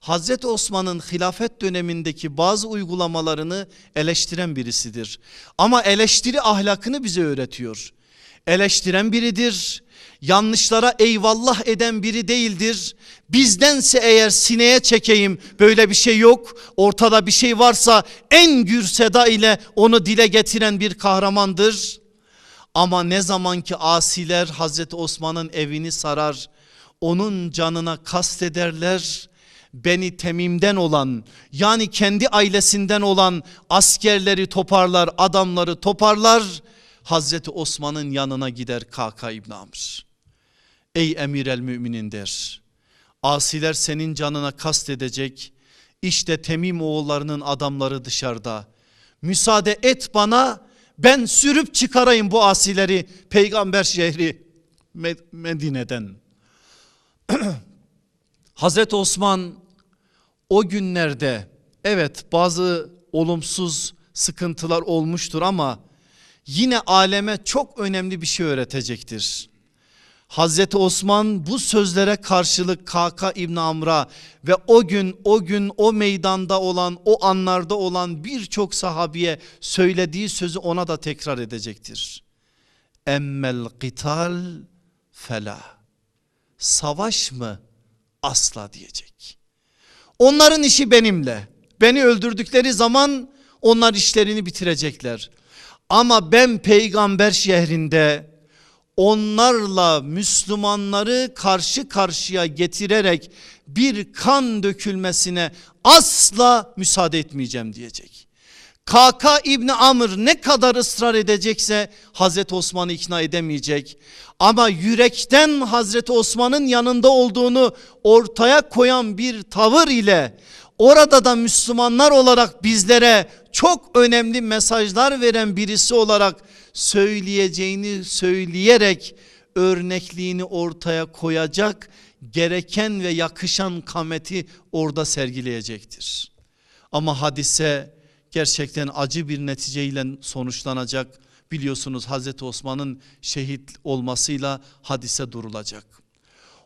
Hazreti Osman'ın hilafet dönemindeki bazı uygulamalarını eleştiren birisidir. Ama eleştiri ahlakını bize öğretiyor. Eleştiren biridir. Yanlışlara eyvallah eden biri değildir. Bizdense eğer sineye çekeyim böyle bir şey yok. Ortada bir şey varsa en gür seda ile onu dile getiren bir kahramandır. Ama ne zaman ki asiler Hazreti Osman'ın evini sarar, onun canına kastederler Beni Temim'den olan yani kendi ailesinden olan askerleri toparlar adamları toparlar Hazreti Osman'ın yanına gider Kaka İbn Amr. Ey emir el müminin der. Asiler senin canına kast edecek. İşte Temim oğullarının adamları dışarıda. Müsaade et bana ben sürüp çıkarayım bu asileri peygamber şehri Medine'den. Hazreti Osman o günlerde evet bazı olumsuz sıkıntılar olmuştur ama yine aleme çok önemli bir şey öğretecektir. Hazreti Osman bu sözlere karşılık Kaka İbn Amr'a ve o gün o gün o meydanda olan o anlarda olan birçok sahabiye söylediği sözü ona da tekrar edecektir. Emmel qital fela. Savaş mı? Asla diyecek. Onların işi benimle. Beni öldürdükleri zaman onlar işlerini bitirecekler. Ama ben peygamber şehrinde onlarla Müslümanları karşı karşıya getirerek bir kan dökülmesine asla müsaade etmeyeceğim diyecek. Kaka İbni Amr ne kadar ısrar edecekse Hazreti Osman'ı ikna edemeyecek. Ama yürekten Hazreti Osman'ın yanında olduğunu ortaya koyan bir tavır ile orada da Müslümanlar olarak bizlere çok önemli mesajlar veren birisi olarak söyleyeceğini söyleyerek örnekliğini ortaya koyacak gereken ve yakışan kameti orada sergileyecektir. Ama hadise gerçekten acı bir neticeyle sonuçlanacak. Biliyorsunuz Hazreti Osman'ın şehit olmasıyla hadise durulacak.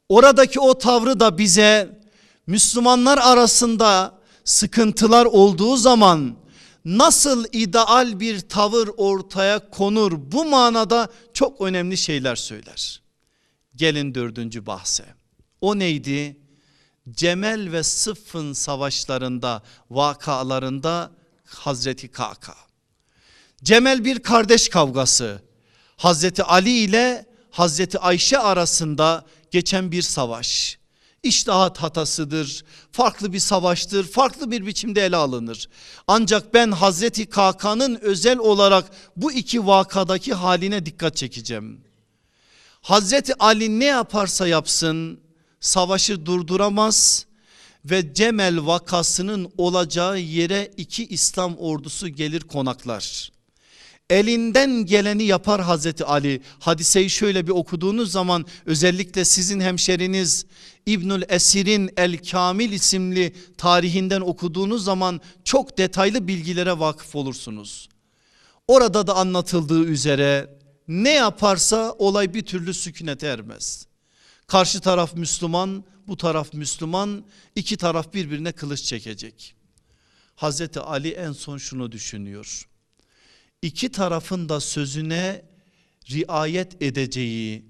Oradaki o tavrı da bize Müslümanlar arasında sıkıntılar olduğu zaman nasıl ideal bir tavır ortaya konur bu manada çok önemli şeyler söyler. Gelin dördüncü bahse. O neydi? Cemel ve Sıffın savaşlarında vakalarında Hazreti Kaka. Cemel bir kardeş kavgası. Hazreti Ali ile Hazreti Ayşe arasında geçen bir savaş. İştahat hatasıdır, farklı bir savaştır, farklı bir biçimde ele alınır. Ancak ben Hazreti Kaka'nın özel olarak bu iki vakadaki haline dikkat çekeceğim. Hazreti Ali ne yaparsa yapsın savaşı durduramaz ve Cemel vakasının olacağı yere iki İslam ordusu gelir konaklar. Elinden geleni yapar Hazreti Ali. Hadiseyi şöyle bir okuduğunuz zaman özellikle sizin hemşeriniz İbnül Esir'in El Kamil isimli tarihinden okuduğunuz zaman çok detaylı bilgilere vakıf olursunuz. Orada da anlatıldığı üzere ne yaparsa olay bir türlü sükunete ermez. Karşı taraf Müslüman, bu taraf Müslüman, iki taraf birbirine kılıç çekecek. Hazreti Ali en son şunu düşünüyor. İki tarafın da sözüne riayet edeceği,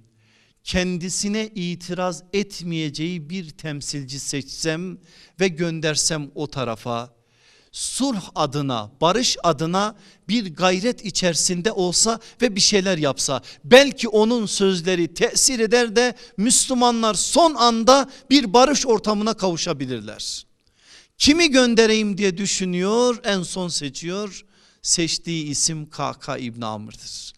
kendisine itiraz etmeyeceği bir temsilci seçsem ve göndersem o tarafa sulh adına, barış adına bir gayret içerisinde olsa ve bir şeyler yapsa belki onun sözleri tesir eder de Müslümanlar son anda bir barış ortamına kavuşabilirler. Kimi göndereyim diye düşünüyor en son seçiyor seçtiği isim KK İbni Amr'dır.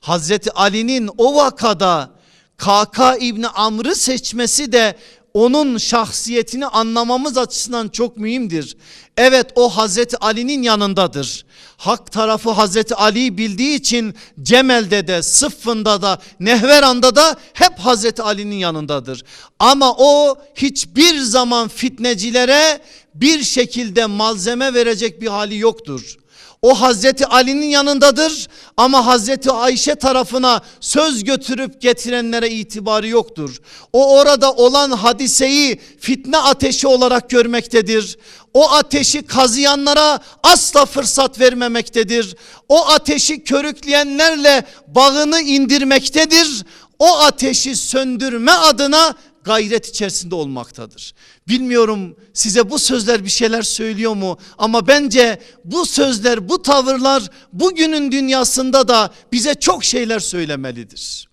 Hazreti Ali'nin o vakada KK İbni Amr'ı seçmesi de onun şahsiyetini anlamamız açısından çok mühimdir. Evet o Hazreti Ali'nin yanındadır. Hak tarafı Hazreti Ali'yi bildiği için Cemel'de de Sıffın'da da Nehveran'da da hep Hazreti Ali'nin yanındadır. Ama o hiçbir zaman fitnecilere bir şekilde malzeme verecek bir hali yoktur. O Hazreti Ali'nin yanındadır ama Hazreti Ayşe tarafına söz götürüp getirenlere itibarı yoktur. O orada olan hadiseyi fitne ateşi olarak görmektedir. O ateşi kazıyanlara asla fırsat vermemektedir. O ateşi körükleyenlerle bağını indirmektedir. O ateşi söndürme adına gayret içerisinde olmaktadır. Bilmiyorum size bu sözler bir şeyler söylüyor mu ama bence bu sözler bu tavırlar bugünün dünyasında da bize çok şeyler söylemelidir.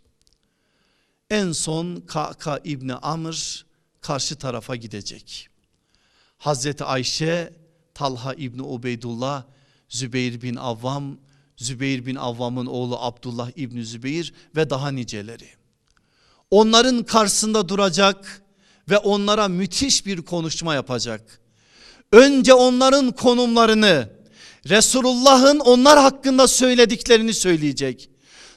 En son KK İbni Amr karşı tarafa gidecek. Hazreti Ayşe, Talha İbni Ubeydullah, Zübeyir bin Avvam, Zübeyir bin Avvam'ın oğlu Abdullah İbni Zübeyir ve daha niceleri. Onların karşısında duracak ve onlara müthiş bir konuşma yapacak. Önce onların konumlarını, Resulullah'ın onlar hakkında söylediklerini söyleyecek.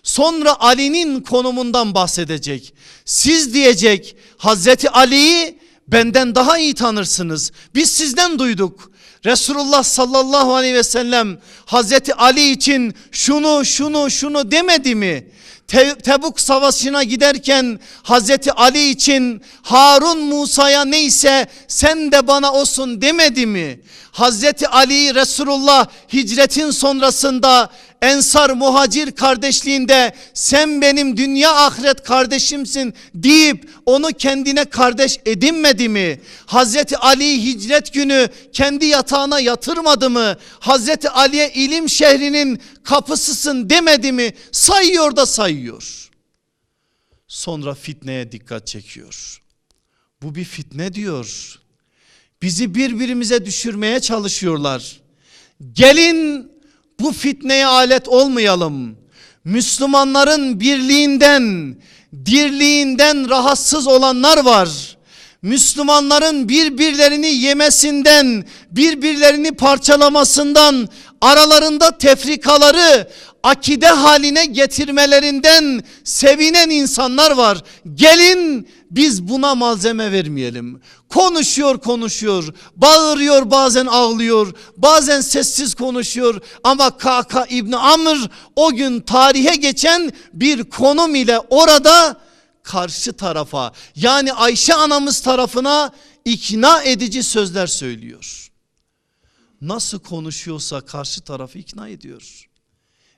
Sonra Ali'nin konumundan bahsedecek. Siz diyecek Hazreti Ali'yi benden daha iyi tanırsınız. Biz sizden duyduk. Resulullah sallallahu aleyhi ve sellem Hazreti Ali için şunu şunu şunu demedi mi? Te Tebuk savaşına giderken Hazreti Ali için Harun Musa'ya neyse sen de bana olsun demedi mi? Hazreti Ali Resulullah hicretin sonrasında Ensar muhacir kardeşliğinde sen benim dünya ahiret kardeşimsin deyip onu kendine kardeş edinmedi mi? Hazreti Ali hicret günü kendi yatağına yatırmadı mı? Hazreti Ali'ye ilim şehrinin kapısısın demedi mi? Sayıyor da sayıyor. Sonra fitneye dikkat çekiyor. Bu bir fitne diyor. Bizi birbirimize düşürmeye çalışıyorlar. Gelin bu fitneye alet olmayalım. Müslümanların birliğinden, dirliğinden rahatsız olanlar var. Müslümanların birbirlerini yemesinden, birbirlerini parçalamasından, aralarında tefrikaları akide haline getirmelerinden sevinen insanlar var. Gelin biz buna malzeme vermeyelim. Konuşuyor konuşuyor, bağırıyor bazen ağlıyor, bazen sessiz konuşuyor. Ama Kaka İbni Amr o gün tarihe geçen bir konum ile orada karşı tarafa yani Ayşe anamız tarafına ikna edici sözler söylüyor. Nasıl konuşuyorsa karşı tarafı ikna ediyor.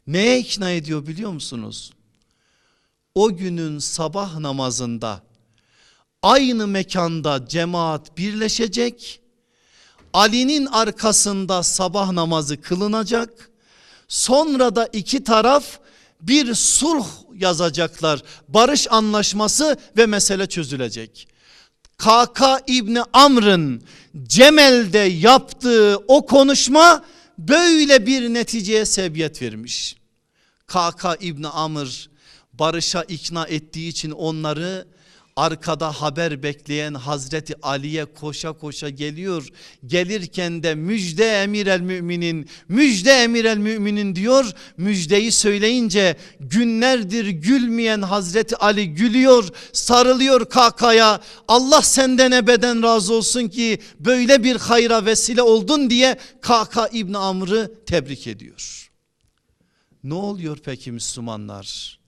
Neye ikna ediyor biliyor musunuz? O günün sabah namazında aynı mekanda cemaat birleşecek. Ali'nin arkasında sabah namazı kılınacak. Sonra da iki taraf bir sulh yazacaklar. Barış anlaşması ve mesele çözülecek. KK İbni Amr'ın Cemel'de yaptığı o konuşma böyle bir neticeye sebebiyet vermiş. KK İbni Amr barışa ikna ettiği için onları arkada haber bekleyen Hazreti Ali'ye koşa koşa geliyor. Gelirken de müjde emir el müminin, müjde emir el müminin diyor. Müjdeyi söyleyince günlerdir gülmeyen Hazreti Ali gülüyor, sarılıyor kakaya. Allah senden ebeden razı olsun ki böyle bir hayra vesile oldun diye Kaka İbni Amr'ı tebrik ediyor. Ne oluyor peki Müslümanlar?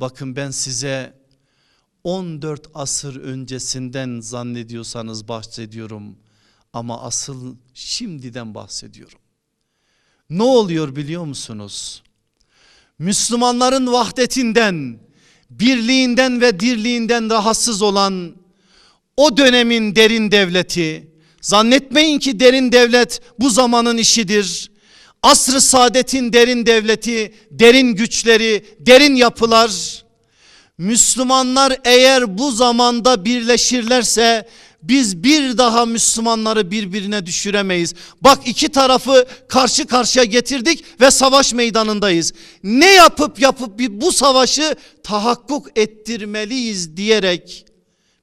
Bakın ben size 14 asır öncesinden zannediyorsanız bahsediyorum ama asıl şimdiden bahsediyorum. Ne oluyor biliyor musunuz? Müslümanların vahdetinden, birliğinden ve dirliğinden rahatsız olan o dönemin derin devleti, zannetmeyin ki derin devlet bu zamanın işidir. Asr-ı saadetin derin devleti, derin güçleri, derin yapılar. Müslümanlar eğer bu zamanda birleşirlerse biz bir daha Müslümanları birbirine düşüremeyiz. Bak iki tarafı karşı karşıya getirdik ve savaş meydanındayız. Ne yapıp yapıp bu savaşı tahakkuk ettirmeliyiz diyerek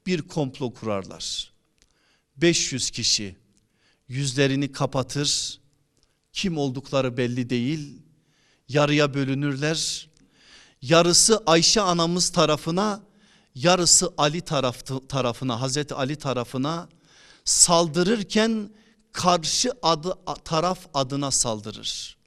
bir komplo kurarlar. 500 kişi yüzlerini kapatır. Kim oldukları belli değil. Yarıya bölünürler. Yarısı Ayşe anamız tarafına yarısı Ali tarafı, tarafına Hazreti Ali tarafına saldırırken karşı adı, taraf adına saldırır.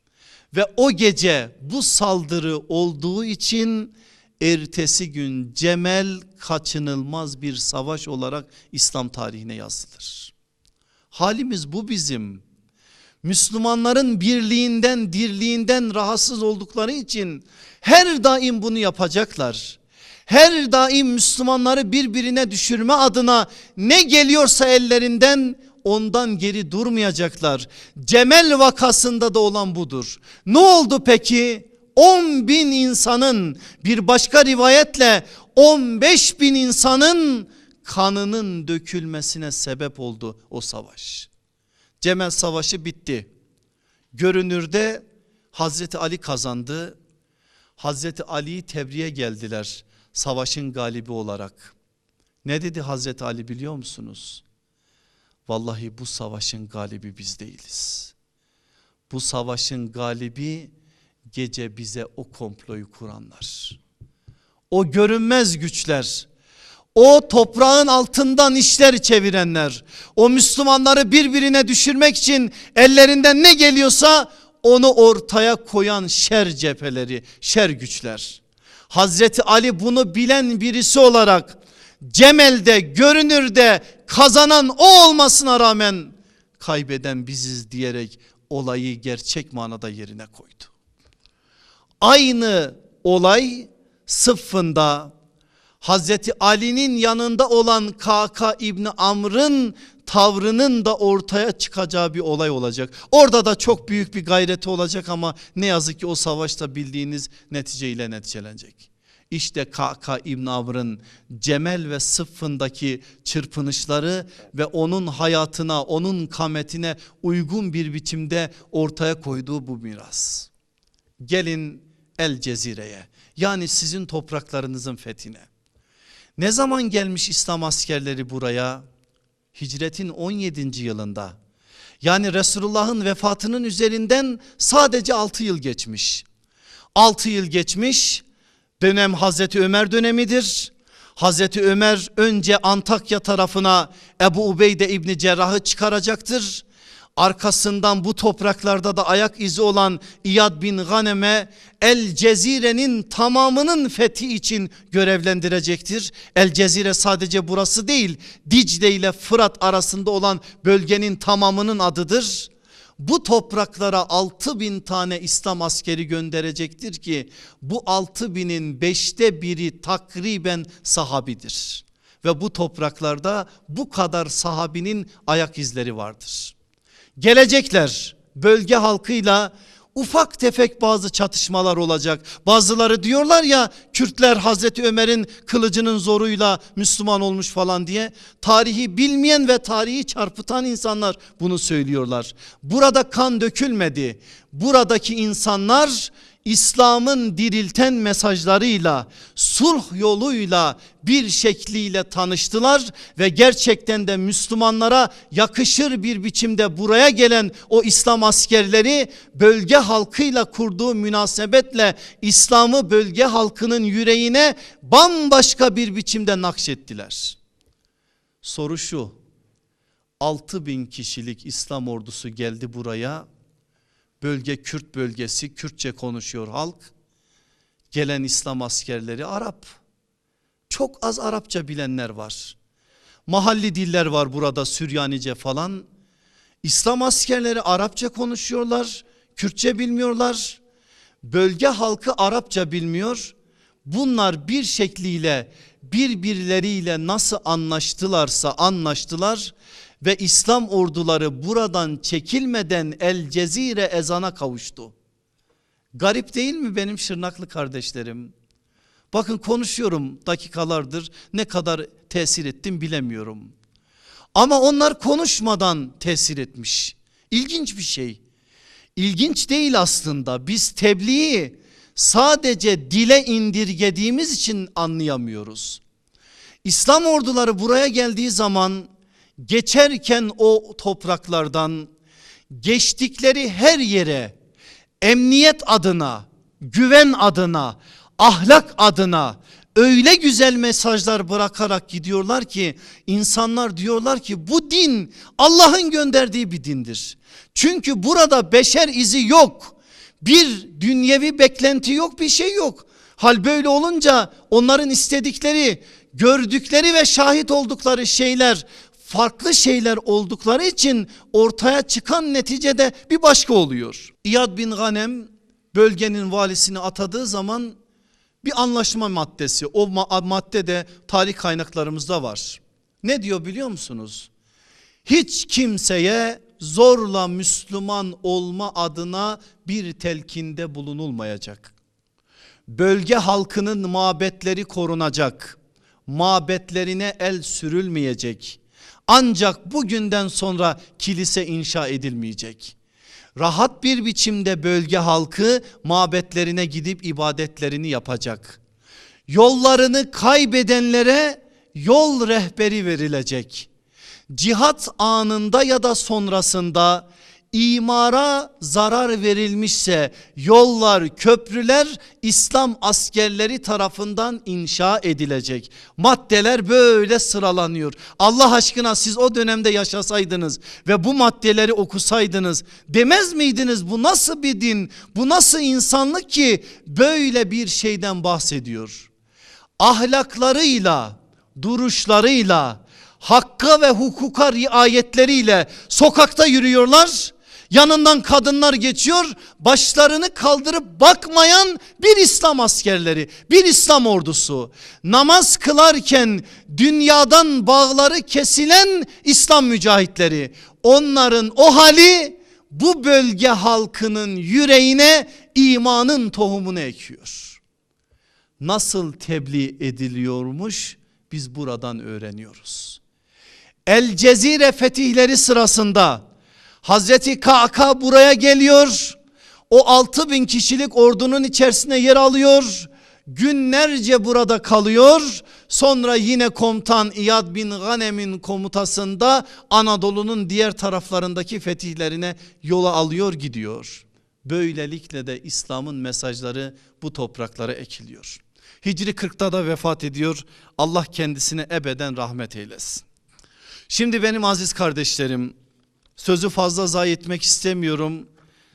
Ve o gece bu saldırı olduğu için ertesi gün Cemel kaçınılmaz bir savaş olarak İslam tarihine yazılır. Halimiz bu bizim. Müslümanların birliğinden dirliğinden rahatsız oldukları için her daim bunu yapacaklar her daim Müslümanları birbirine düşürme adına ne geliyorsa ellerinden ondan geri durmayacaklar. Cemel vakasında da olan budur. Ne oldu peki? 10 bin insanın bir başka rivayetle 15 bin insanın kanının dökülmesine sebep oldu o savaş. Cemel savaşı bitti. Görünürde Hazreti Ali kazandı. Hazreti Ali'yi tebriğe geldiler savaşın galibi olarak. Ne dedi Hazreti Ali biliyor musunuz? Vallahi bu savaşın galibi biz değiliz. Bu savaşın galibi gece bize o komployu kuranlar. O görünmez güçler, o toprağın altından işler çevirenler, o Müslümanları birbirine düşürmek için ellerinden ne geliyorsa onu ortaya koyan şer cepheleri, şer güçler. Hazreti Ali bunu bilen birisi olarak Cemel'de görünürde kazanan o olmasına rağmen kaybeden biziz diyerek olayı gerçek manada yerine koydu. Aynı olay sıffında Hazreti Ali'nin yanında olan Kaka İbni Amr'ın tavrının da ortaya çıkacağı bir olay olacak. Orada da çok büyük bir gayreti olacak ama ne yazık ki o savaşta bildiğiniz neticeyle neticelenecek. İşte Kaka İbn Avr'ın Cemel ve Sıffın'daki çırpınışları ve onun hayatına, onun kametine uygun bir biçimde ortaya koyduğu bu miras. Gelin El Cezire'ye yani sizin topraklarınızın fethine. Ne zaman gelmiş İslam askerleri buraya? Hicretin 17. yılında. Yani Resulullah'ın vefatının üzerinden sadece 6 yıl geçmiş. 6 yıl geçmiş dönem Hazreti Ömer dönemidir. Hazreti Ömer önce Antakya tarafına Ebu Ubeyde İbni Cerrah'ı çıkaracaktır. Arkasından bu topraklarda da ayak izi olan İyad bin Ganem'e El Cezire'nin tamamının fethi için görevlendirecektir. El Cezire sadece burası değil Dicle ile Fırat arasında olan bölgenin tamamının adıdır bu topraklara 6 bin tane İslam askeri gönderecektir ki bu 6 binin beşte biri takriben sahabidir. Ve bu topraklarda bu kadar sahabinin ayak izleri vardır. Gelecekler bölge halkıyla ufak tefek bazı çatışmalar olacak. Bazıları diyorlar ya Kürtler Hazreti Ömer'in kılıcının zoruyla Müslüman olmuş falan diye. Tarihi bilmeyen ve tarihi çarpıtan insanlar bunu söylüyorlar. Burada kan dökülmedi. Buradaki insanlar İslam'ın dirilten mesajlarıyla sulh yoluyla bir şekliyle tanıştılar ve gerçekten de Müslümanlara yakışır bir biçimde buraya gelen o İslam askerleri bölge halkıyla kurduğu münasebetle İslam'ı bölge halkının yüreğine bambaşka bir biçimde nakşettiler. Soru şu 6 bin kişilik İslam ordusu geldi buraya bölge Kürt bölgesi Kürtçe konuşuyor halk. Gelen İslam askerleri Arap. Çok az Arapça bilenler var. Mahalli diller var burada Süryanice falan. İslam askerleri Arapça konuşuyorlar. Kürtçe bilmiyorlar. Bölge halkı Arapça bilmiyor. Bunlar bir şekliyle birbirleriyle nasıl anlaştılarsa anlaştılar ve İslam orduları buradan çekilmeden El Cezire ezana kavuştu. Garip değil mi benim Şırnaklı kardeşlerim? Bakın konuşuyorum dakikalardır ne kadar tesir ettim bilemiyorum. Ama onlar konuşmadan tesir etmiş. İlginç bir şey. İlginç değil aslında. Biz tebliği sadece dile indirgediğimiz için anlayamıyoruz. İslam orduları buraya geldiği zaman geçerken o topraklardan geçtikleri her yere emniyet adına, güven adına, ahlak adına öyle güzel mesajlar bırakarak gidiyorlar ki insanlar diyorlar ki bu din Allah'ın gönderdiği bir dindir. Çünkü burada beşer izi yok. Bir dünyevi beklenti yok bir şey yok. Hal böyle olunca onların istedikleri, gördükleri ve şahit oldukları şeyler farklı şeyler oldukları için ortaya çıkan neticede bir başka oluyor. İyad bin Ganem bölgenin valisini atadığı zaman bir anlaşma maddesi. O madde de tarih kaynaklarımızda var. Ne diyor biliyor musunuz? Hiç kimseye zorla Müslüman olma adına bir telkinde bulunulmayacak. Bölge halkının mabetleri korunacak. Mabetlerine el sürülmeyecek. Ancak bugünden sonra kilise inşa edilmeyecek. Rahat bir biçimde bölge halkı mabetlerine gidip ibadetlerini yapacak. Yollarını kaybedenlere yol rehberi verilecek. Cihat anında ya da sonrasında imara zarar verilmişse yollar, köprüler İslam askerleri tarafından inşa edilecek. Maddeler böyle sıralanıyor. Allah aşkına siz o dönemde yaşasaydınız ve bu maddeleri okusaydınız demez miydiniz bu nasıl bir din? Bu nasıl insanlık ki böyle bir şeyden bahsediyor? Ahlaklarıyla, duruşlarıyla, hakka ve hukuka riayetleriyle sokakta yürüyorlar. Yanından kadınlar geçiyor başlarını kaldırıp bakmayan bir İslam askerleri bir İslam ordusu namaz kılarken dünyadan bağları kesilen İslam mücahitleri onların o hali bu bölge halkının yüreğine imanın tohumunu ekiyor. Nasıl tebliğ ediliyormuş biz buradan öğreniyoruz. El Cezire fetihleri sırasında Hazreti Ka'ka buraya geliyor. O 6 bin kişilik ordunun içerisine yer alıyor. Günlerce burada kalıyor. Sonra yine komutan İyad bin Ghanem'in komutasında Anadolu'nun diğer taraflarındaki fetihlerine yola alıyor gidiyor. Böylelikle de İslam'ın mesajları bu topraklara ekiliyor. Hicri 40'ta da vefat ediyor. Allah kendisine ebeden rahmet eylesin. Şimdi benim aziz kardeşlerim Sözü fazla zayi etmek istemiyorum.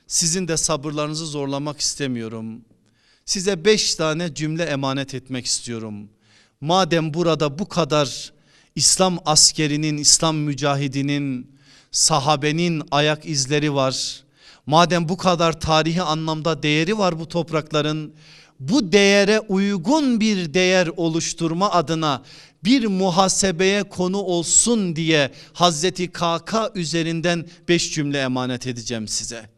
Sizin de sabırlarınızı zorlamak istemiyorum. Size beş tane cümle emanet etmek istiyorum. Madem burada bu kadar İslam askerinin, İslam mücahidinin, sahabenin ayak izleri var. Madem bu kadar tarihi anlamda değeri var bu toprakların bu değere uygun bir değer oluşturma adına bir muhasebeye konu olsun diye Hazreti Kaka üzerinden beş cümle emanet edeceğim size.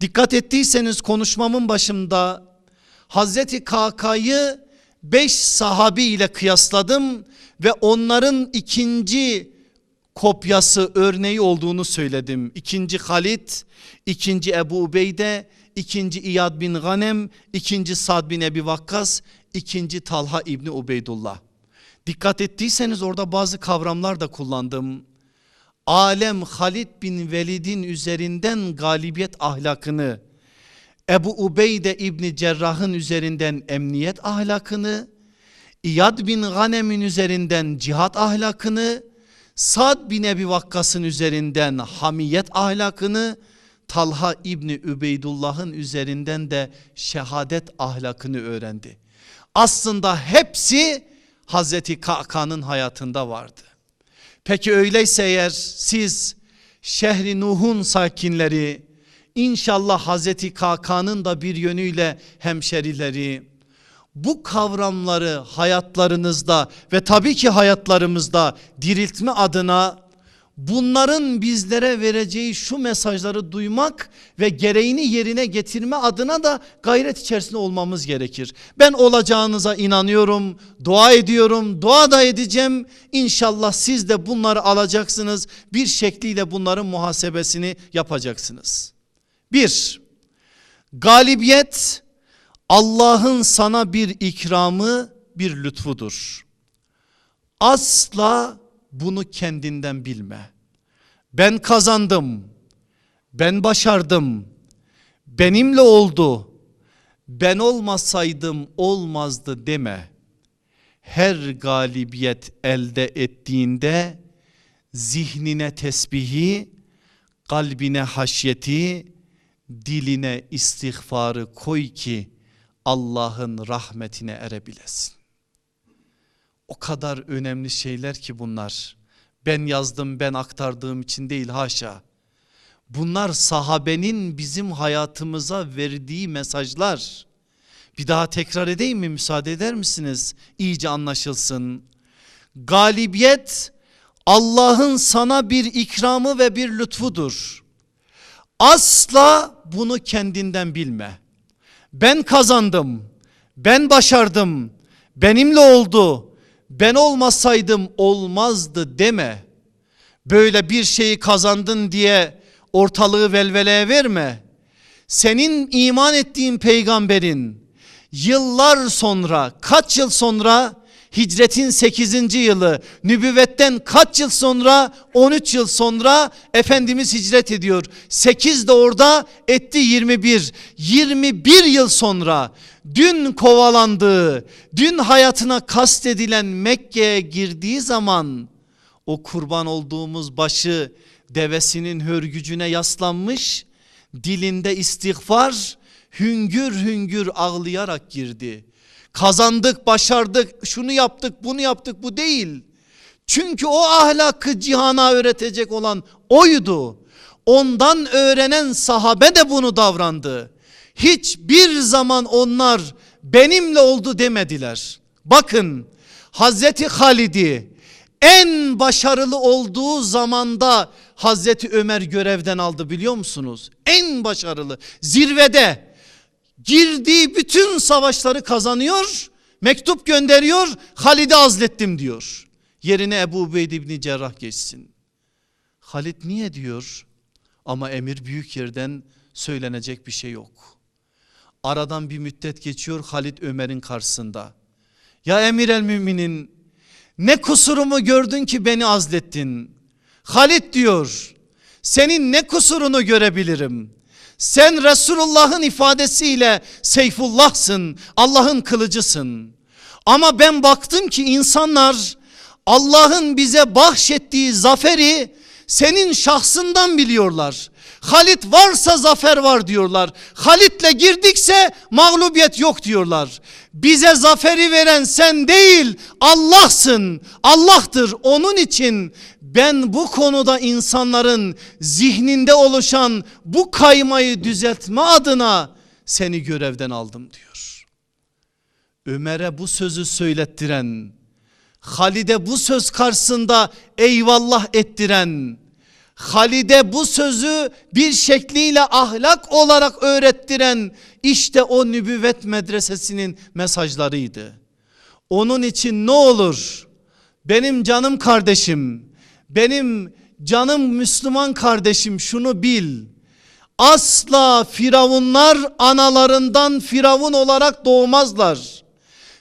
Dikkat ettiyseniz konuşmamın başında Hazreti Kaka'yı beş sahabi ile kıyasladım ve onların ikinci kopyası örneği olduğunu söyledim. İkinci Halit, ikinci Ebu Ubeyde, ikinci İyad bin Ganem, ikinci Sad bin Ebi Vakkas, ikinci Talha İbni Ubeydullah. Dikkat ettiyseniz orada bazı kavramlar da kullandım. Alem Halid bin Velid'in üzerinden galibiyet ahlakını, Ebu Ubeyde İbni Cerrah'ın üzerinden emniyet ahlakını, İyad bin Ganem'in üzerinden cihat ahlakını, Sad bin Ebi Vakkas'ın üzerinden hamiyet ahlakını, Talha İbni Übeydullah'ın üzerinden de şehadet ahlakını öğrendi. Aslında hepsi Hazreti Ka'ka'nın hayatında vardı. Peki öyleyse eğer siz şehri Nuh'un sakinleri İnşallah Hazreti KK'nın da bir yönüyle hemşerileri bu kavramları hayatlarınızda ve tabii ki hayatlarımızda diriltme adına bunların bizlere vereceği şu mesajları duymak ve gereğini yerine getirme adına da gayret içerisinde olmamız gerekir. Ben olacağınıza inanıyorum, dua ediyorum, dua da edeceğim. İnşallah siz de bunları alacaksınız. Bir şekliyle bunların muhasebesini yapacaksınız. Bir, galibiyet Allah'ın sana bir ikramı, bir lütfudur. Asla bunu kendinden bilme. Ben kazandım. Ben başardım. Benimle oldu. Ben olmasaydım olmazdı deme. Her galibiyet elde ettiğinde zihnine tesbihi, kalbine haşyeti, diline istiğfarı koy ki Allah'ın rahmetine erebilesin. O kadar önemli şeyler ki bunlar. Ben yazdım ben aktardığım için değil haşa. Bunlar sahabenin bizim hayatımıza verdiği mesajlar. Bir daha tekrar edeyim mi müsaade eder misiniz? İyice anlaşılsın. Galibiyet Allah'ın sana bir ikramı ve bir lütfudur. Asla bunu kendinden bilme. Ben kazandım, ben başardım, benimle oldu, ben olmasaydım olmazdı deme. Böyle bir şeyi kazandın diye ortalığı velveleye verme. Senin iman ettiğin peygamberin yıllar sonra kaç yıl sonra hicretin 8. yılı nübüvvetten kaç yıl sonra 13 yıl sonra Efendimiz hicret ediyor. 8 de orada etti 21. 21 yıl sonra dün kovalandığı dün hayatına kastedilen Mekke'ye girdiği zaman o kurban olduğumuz başı devesinin hörgücüne yaslanmış dilinde istiğfar hüngür hüngür ağlayarak girdi. Kazandık, başardık, şunu yaptık, bunu yaptık bu değil. Çünkü o ahlakı cihana öğretecek olan oydu. Ondan öğrenen sahabe de bunu davrandı. Hiçbir zaman onlar benimle oldu demediler. Bakın Hazreti Halid'i en başarılı olduğu zamanda Hazreti Ömer görevden aldı biliyor musunuz? En başarılı zirvede girdiği bütün savaşları kazanıyor. Mektup gönderiyor Halid'i azlettim diyor. Yerine Ebu Ubeyd İbni Cerrah geçsin. Halid niye diyor? Ama emir büyük yerden söylenecek bir şey yok. Aradan bir müddet geçiyor Halid Ömer'in karşısında. Ya emir el müminin ne kusurumu gördün ki beni azlettin? Halid diyor senin ne kusurunu görebilirim? Sen Resulullah'ın ifadesiyle Seyfullah'sın, Allah'ın kılıcısın. Ama ben baktım ki insanlar Allah'ın bize bahşettiği zaferi senin şahsından biliyorlar. Halit varsa zafer var diyorlar. Halit'le girdikse mağlubiyet yok diyorlar. Bize zaferi veren sen değil Allah'sın. Allah'tır. Onun için ben bu konuda insanların zihninde oluşan bu kaymayı düzeltme adına seni görevden aldım diyor. Ömer'e bu sözü söylettiren, Halide bu söz karşısında eyvallah ettiren, Halide bu sözü bir şekliyle ahlak olarak öğrettiren işte o nübüvvet medresesinin mesajlarıydı. Onun için ne olur benim canım kardeşim, benim canım Müslüman kardeşim şunu bil. Asla firavunlar analarından firavun olarak doğmazlar.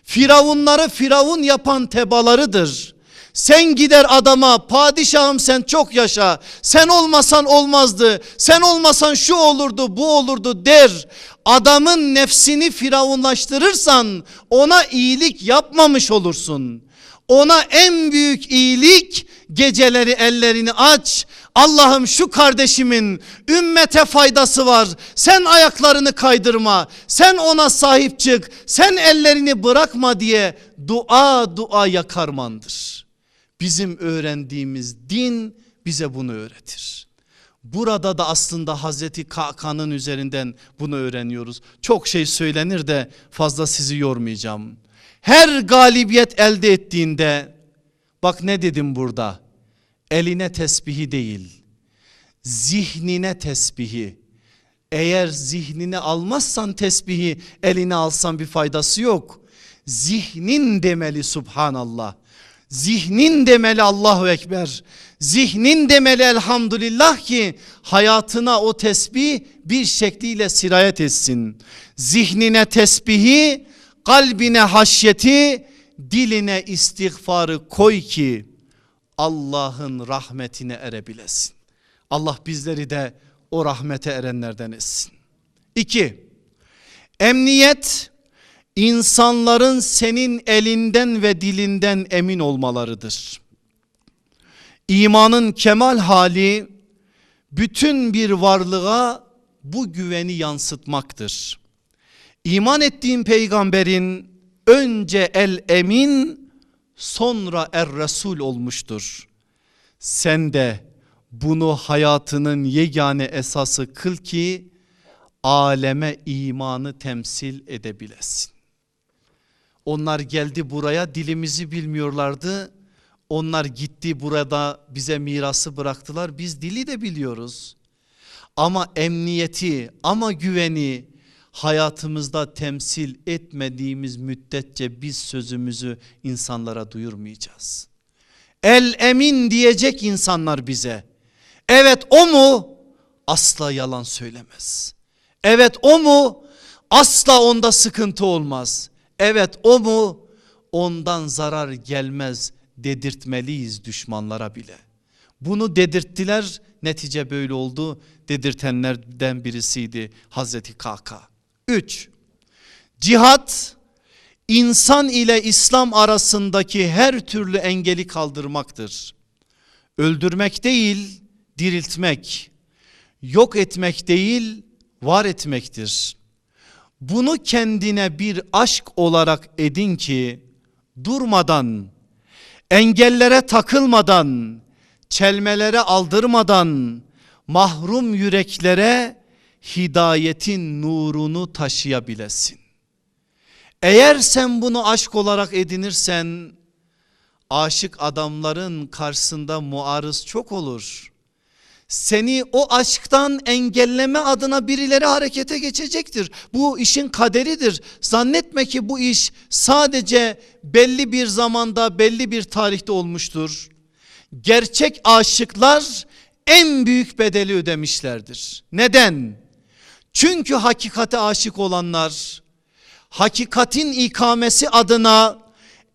Firavunları firavun yapan tebalarıdır. Sen gider adama padişahım sen çok yaşa. Sen olmasan olmazdı. Sen olmasan şu olurdu bu olurdu der. Adamın nefsini firavunlaştırırsan ona iyilik yapmamış olursun. Ona en büyük iyilik geceleri ellerini aç. Allah'ım şu kardeşimin ümmete faydası var. Sen ayaklarını kaydırma. Sen ona sahip çık. Sen ellerini bırakma diye dua dua yakarmandır. Bizim öğrendiğimiz din bize bunu öğretir. Burada da aslında Hazreti Kaka'nın üzerinden bunu öğreniyoruz. Çok şey söylenir de fazla sizi yormayacağım. Her galibiyet elde ettiğinde bak ne dedim burada? Eline tesbihi değil zihnine tesbihi. Eğer zihnine almazsan tesbihi eline alsan bir faydası yok. Zihnin demeli subhanallah. Zihnin demeli Allahu Ekber. Zihnin demeli elhamdülillah ki hayatına o tesbih bir şekliyle sirayet etsin. Zihnine tesbihi, kalbine haşyeti, diline istiğfarı koy ki Allah'ın rahmetine erebilesin. Allah bizleri de o rahmete erenlerden etsin. İki, emniyet insanların senin elinden ve dilinden emin olmalarıdır. İmanın kemal hali bütün bir varlığa bu güveni yansıtmaktır. İman ettiğin peygamberin önce el emin sonra er resul olmuştur. Sen de bunu hayatının yegane esası kıl ki aleme imanı temsil edebilesin. Onlar geldi buraya dilimizi bilmiyorlardı. Onlar gitti burada bize mirası bıraktılar. Biz dili de biliyoruz. Ama emniyeti ama güveni hayatımızda temsil etmediğimiz müddetçe biz sözümüzü insanlara duyurmayacağız. El emin diyecek insanlar bize. Evet o mu? Asla yalan söylemez. Evet o mu? Asla onda sıkıntı olmaz. Evet o mu? Ondan zarar gelmez dedirtmeliyiz düşmanlara bile. Bunu dedirttiler netice böyle oldu. Dedirtenlerden birisiydi Hazreti Kaka. 3. Cihat insan ile İslam arasındaki her türlü engeli kaldırmaktır. Öldürmek değil diriltmek, yok etmek değil var etmektir. Bunu kendine bir aşk olarak edin ki durmadan, engellere takılmadan, çelmelere aldırmadan mahrum yüreklere hidayetin nurunu taşıyabilesin. Eğer sen bunu aşk olarak edinirsen aşık adamların karşısında muarız çok olur seni o aşktan engelleme adına birileri harekete geçecektir. Bu işin kaderidir. Zannetme ki bu iş sadece belli bir zamanda belli bir tarihte olmuştur. Gerçek aşıklar en büyük bedeli ödemişlerdir. Neden? Çünkü hakikate aşık olanlar hakikatin ikamesi adına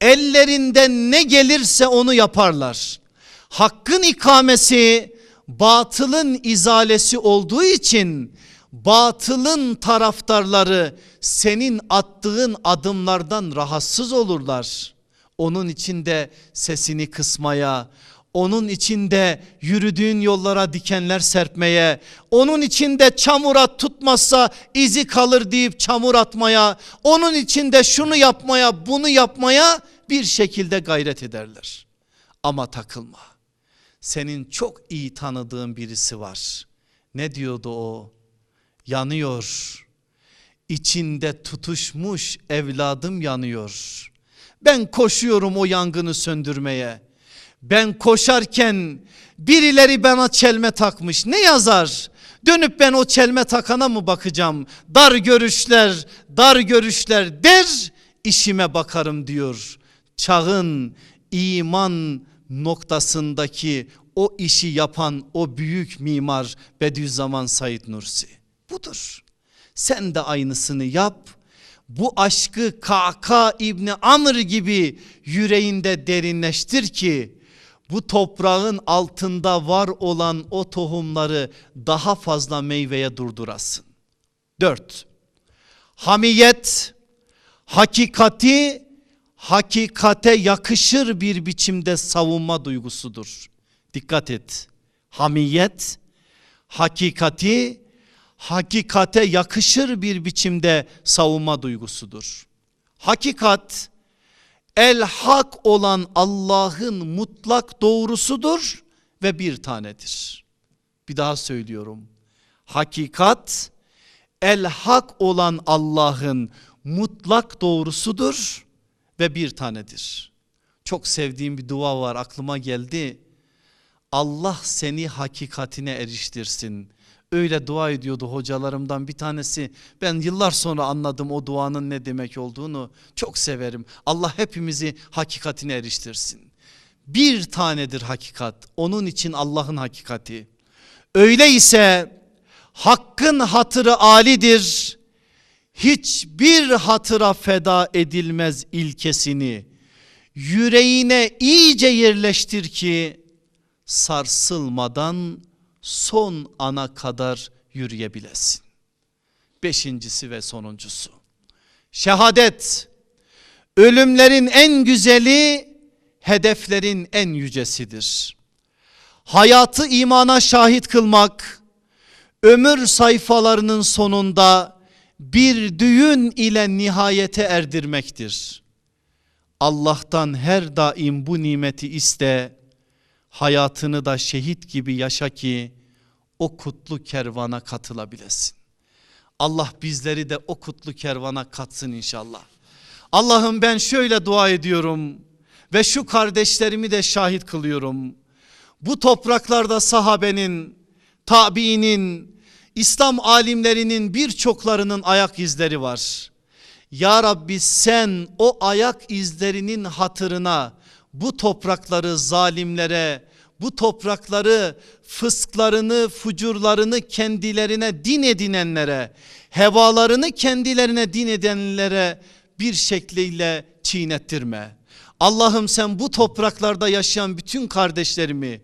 ellerinden ne gelirse onu yaparlar. Hakkın ikamesi batılın izalesi olduğu için batılın taraftarları senin attığın adımlardan rahatsız olurlar. Onun içinde sesini kısmaya, onun içinde yürüdüğün yollara dikenler serpmeye, onun içinde çamura tutmazsa izi kalır deyip çamur atmaya, onun içinde şunu yapmaya, bunu yapmaya bir şekilde gayret ederler. Ama takılma senin çok iyi tanıdığın birisi var. Ne diyordu o? Yanıyor. İçinde tutuşmuş evladım yanıyor. Ben koşuyorum o yangını söndürmeye. Ben koşarken birileri bana çelme takmış. Ne yazar? Dönüp ben o çelme takana mı bakacağım? Dar görüşler, dar görüşler der, işime bakarım diyor. Çağın iman noktasındaki o işi yapan o büyük mimar Bediüzzaman Said Nursi. Budur. Sen de aynısını yap. Bu aşkı Kaka İbni Amr gibi yüreğinde derinleştir ki bu toprağın altında var olan o tohumları daha fazla meyveye durdurasın. Dört, hamiyet hakikati hakikate yakışır bir biçimde savunma duygusudur. Dikkat et. Hamiyet hakikati hakikate yakışır bir biçimde savunma duygusudur. Hakikat el hak olan Allah'ın mutlak doğrusudur ve bir tanedir. Bir daha söylüyorum. Hakikat el hak olan Allah'ın mutlak doğrusudur ve bir tanedir. Çok sevdiğim bir dua var aklıma geldi. Allah seni hakikatine eriştirsin. Öyle dua ediyordu hocalarımdan bir tanesi. Ben yıllar sonra anladım o duanın ne demek olduğunu. Çok severim. Allah hepimizi hakikatine eriştirsin. Bir tanedir hakikat. Onun için Allah'ın hakikati. Öyleyse hakkın hatırı alidir. Hiçbir hatıra feda edilmez ilkesini yüreğine iyice yerleştir ki sarsılmadan son ana kadar yürüyebilesin. Beşincisi ve sonuncusu. Şehadet ölümlerin en güzeli hedeflerin en yücesidir. Hayatı imana şahit kılmak ömür sayfalarının sonunda bir düğün ile nihayete erdirmektir. Allah'tan her daim bu nimeti iste, hayatını da şehit gibi yaşa ki o kutlu kervana katılabilesin. Allah bizleri de o kutlu kervana katsın inşallah. Allah'ım ben şöyle dua ediyorum ve şu kardeşlerimi de şahit kılıyorum. Bu topraklarda sahabenin, tabiinin, İslam alimlerinin birçoklarının ayak izleri var. Ya Rabbi sen o ayak izlerinin hatırına bu toprakları zalimlere, bu toprakları fısklarını, fucurlarını kendilerine din edinenlere, hevalarını kendilerine din edenlere bir şekliyle çiğnettirme. Allah'ım sen bu topraklarda yaşayan bütün kardeşlerimi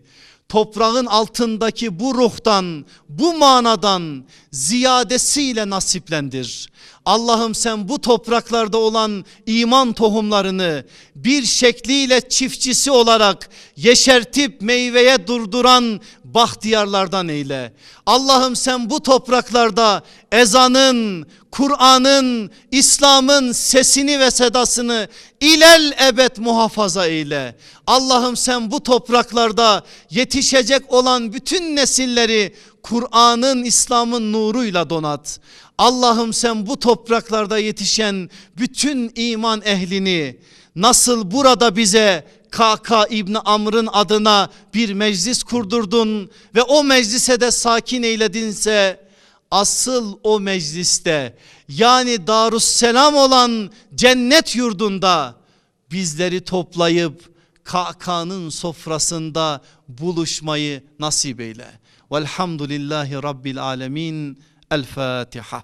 toprağın altındaki bu ruhtan, bu manadan ziyadesiyle nasiplendir. Allah'ım sen bu topraklarda olan iman tohumlarını bir şekliyle çiftçisi olarak yeşertip meyveye durduran bahtiyarlardan eyle. Allah'ım sen bu topraklarda ezanın, Kur'an'ın, İslam'ın sesini ve sedasını ilel ebed muhafaza eyle. Allah'ım sen bu topraklarda yetişecek olan bütün nesilleri Kur'an'ın, İslam'ın nuruyla donat. Allah'ım sen bu topraklarda yetişen bütün iman ehlini nasıl burada bize KK İbni Amr'ın adına bir meclis kurdurdun ve o meclise de sakin eyledinse asıl o mecliste yani Darusselam olan cennet yurdunda bizleri toplayıp KK'nın sofrasında buluşmayı nasip eyle. Velhamdülillahi Rabbil Alemin. El Fatiha.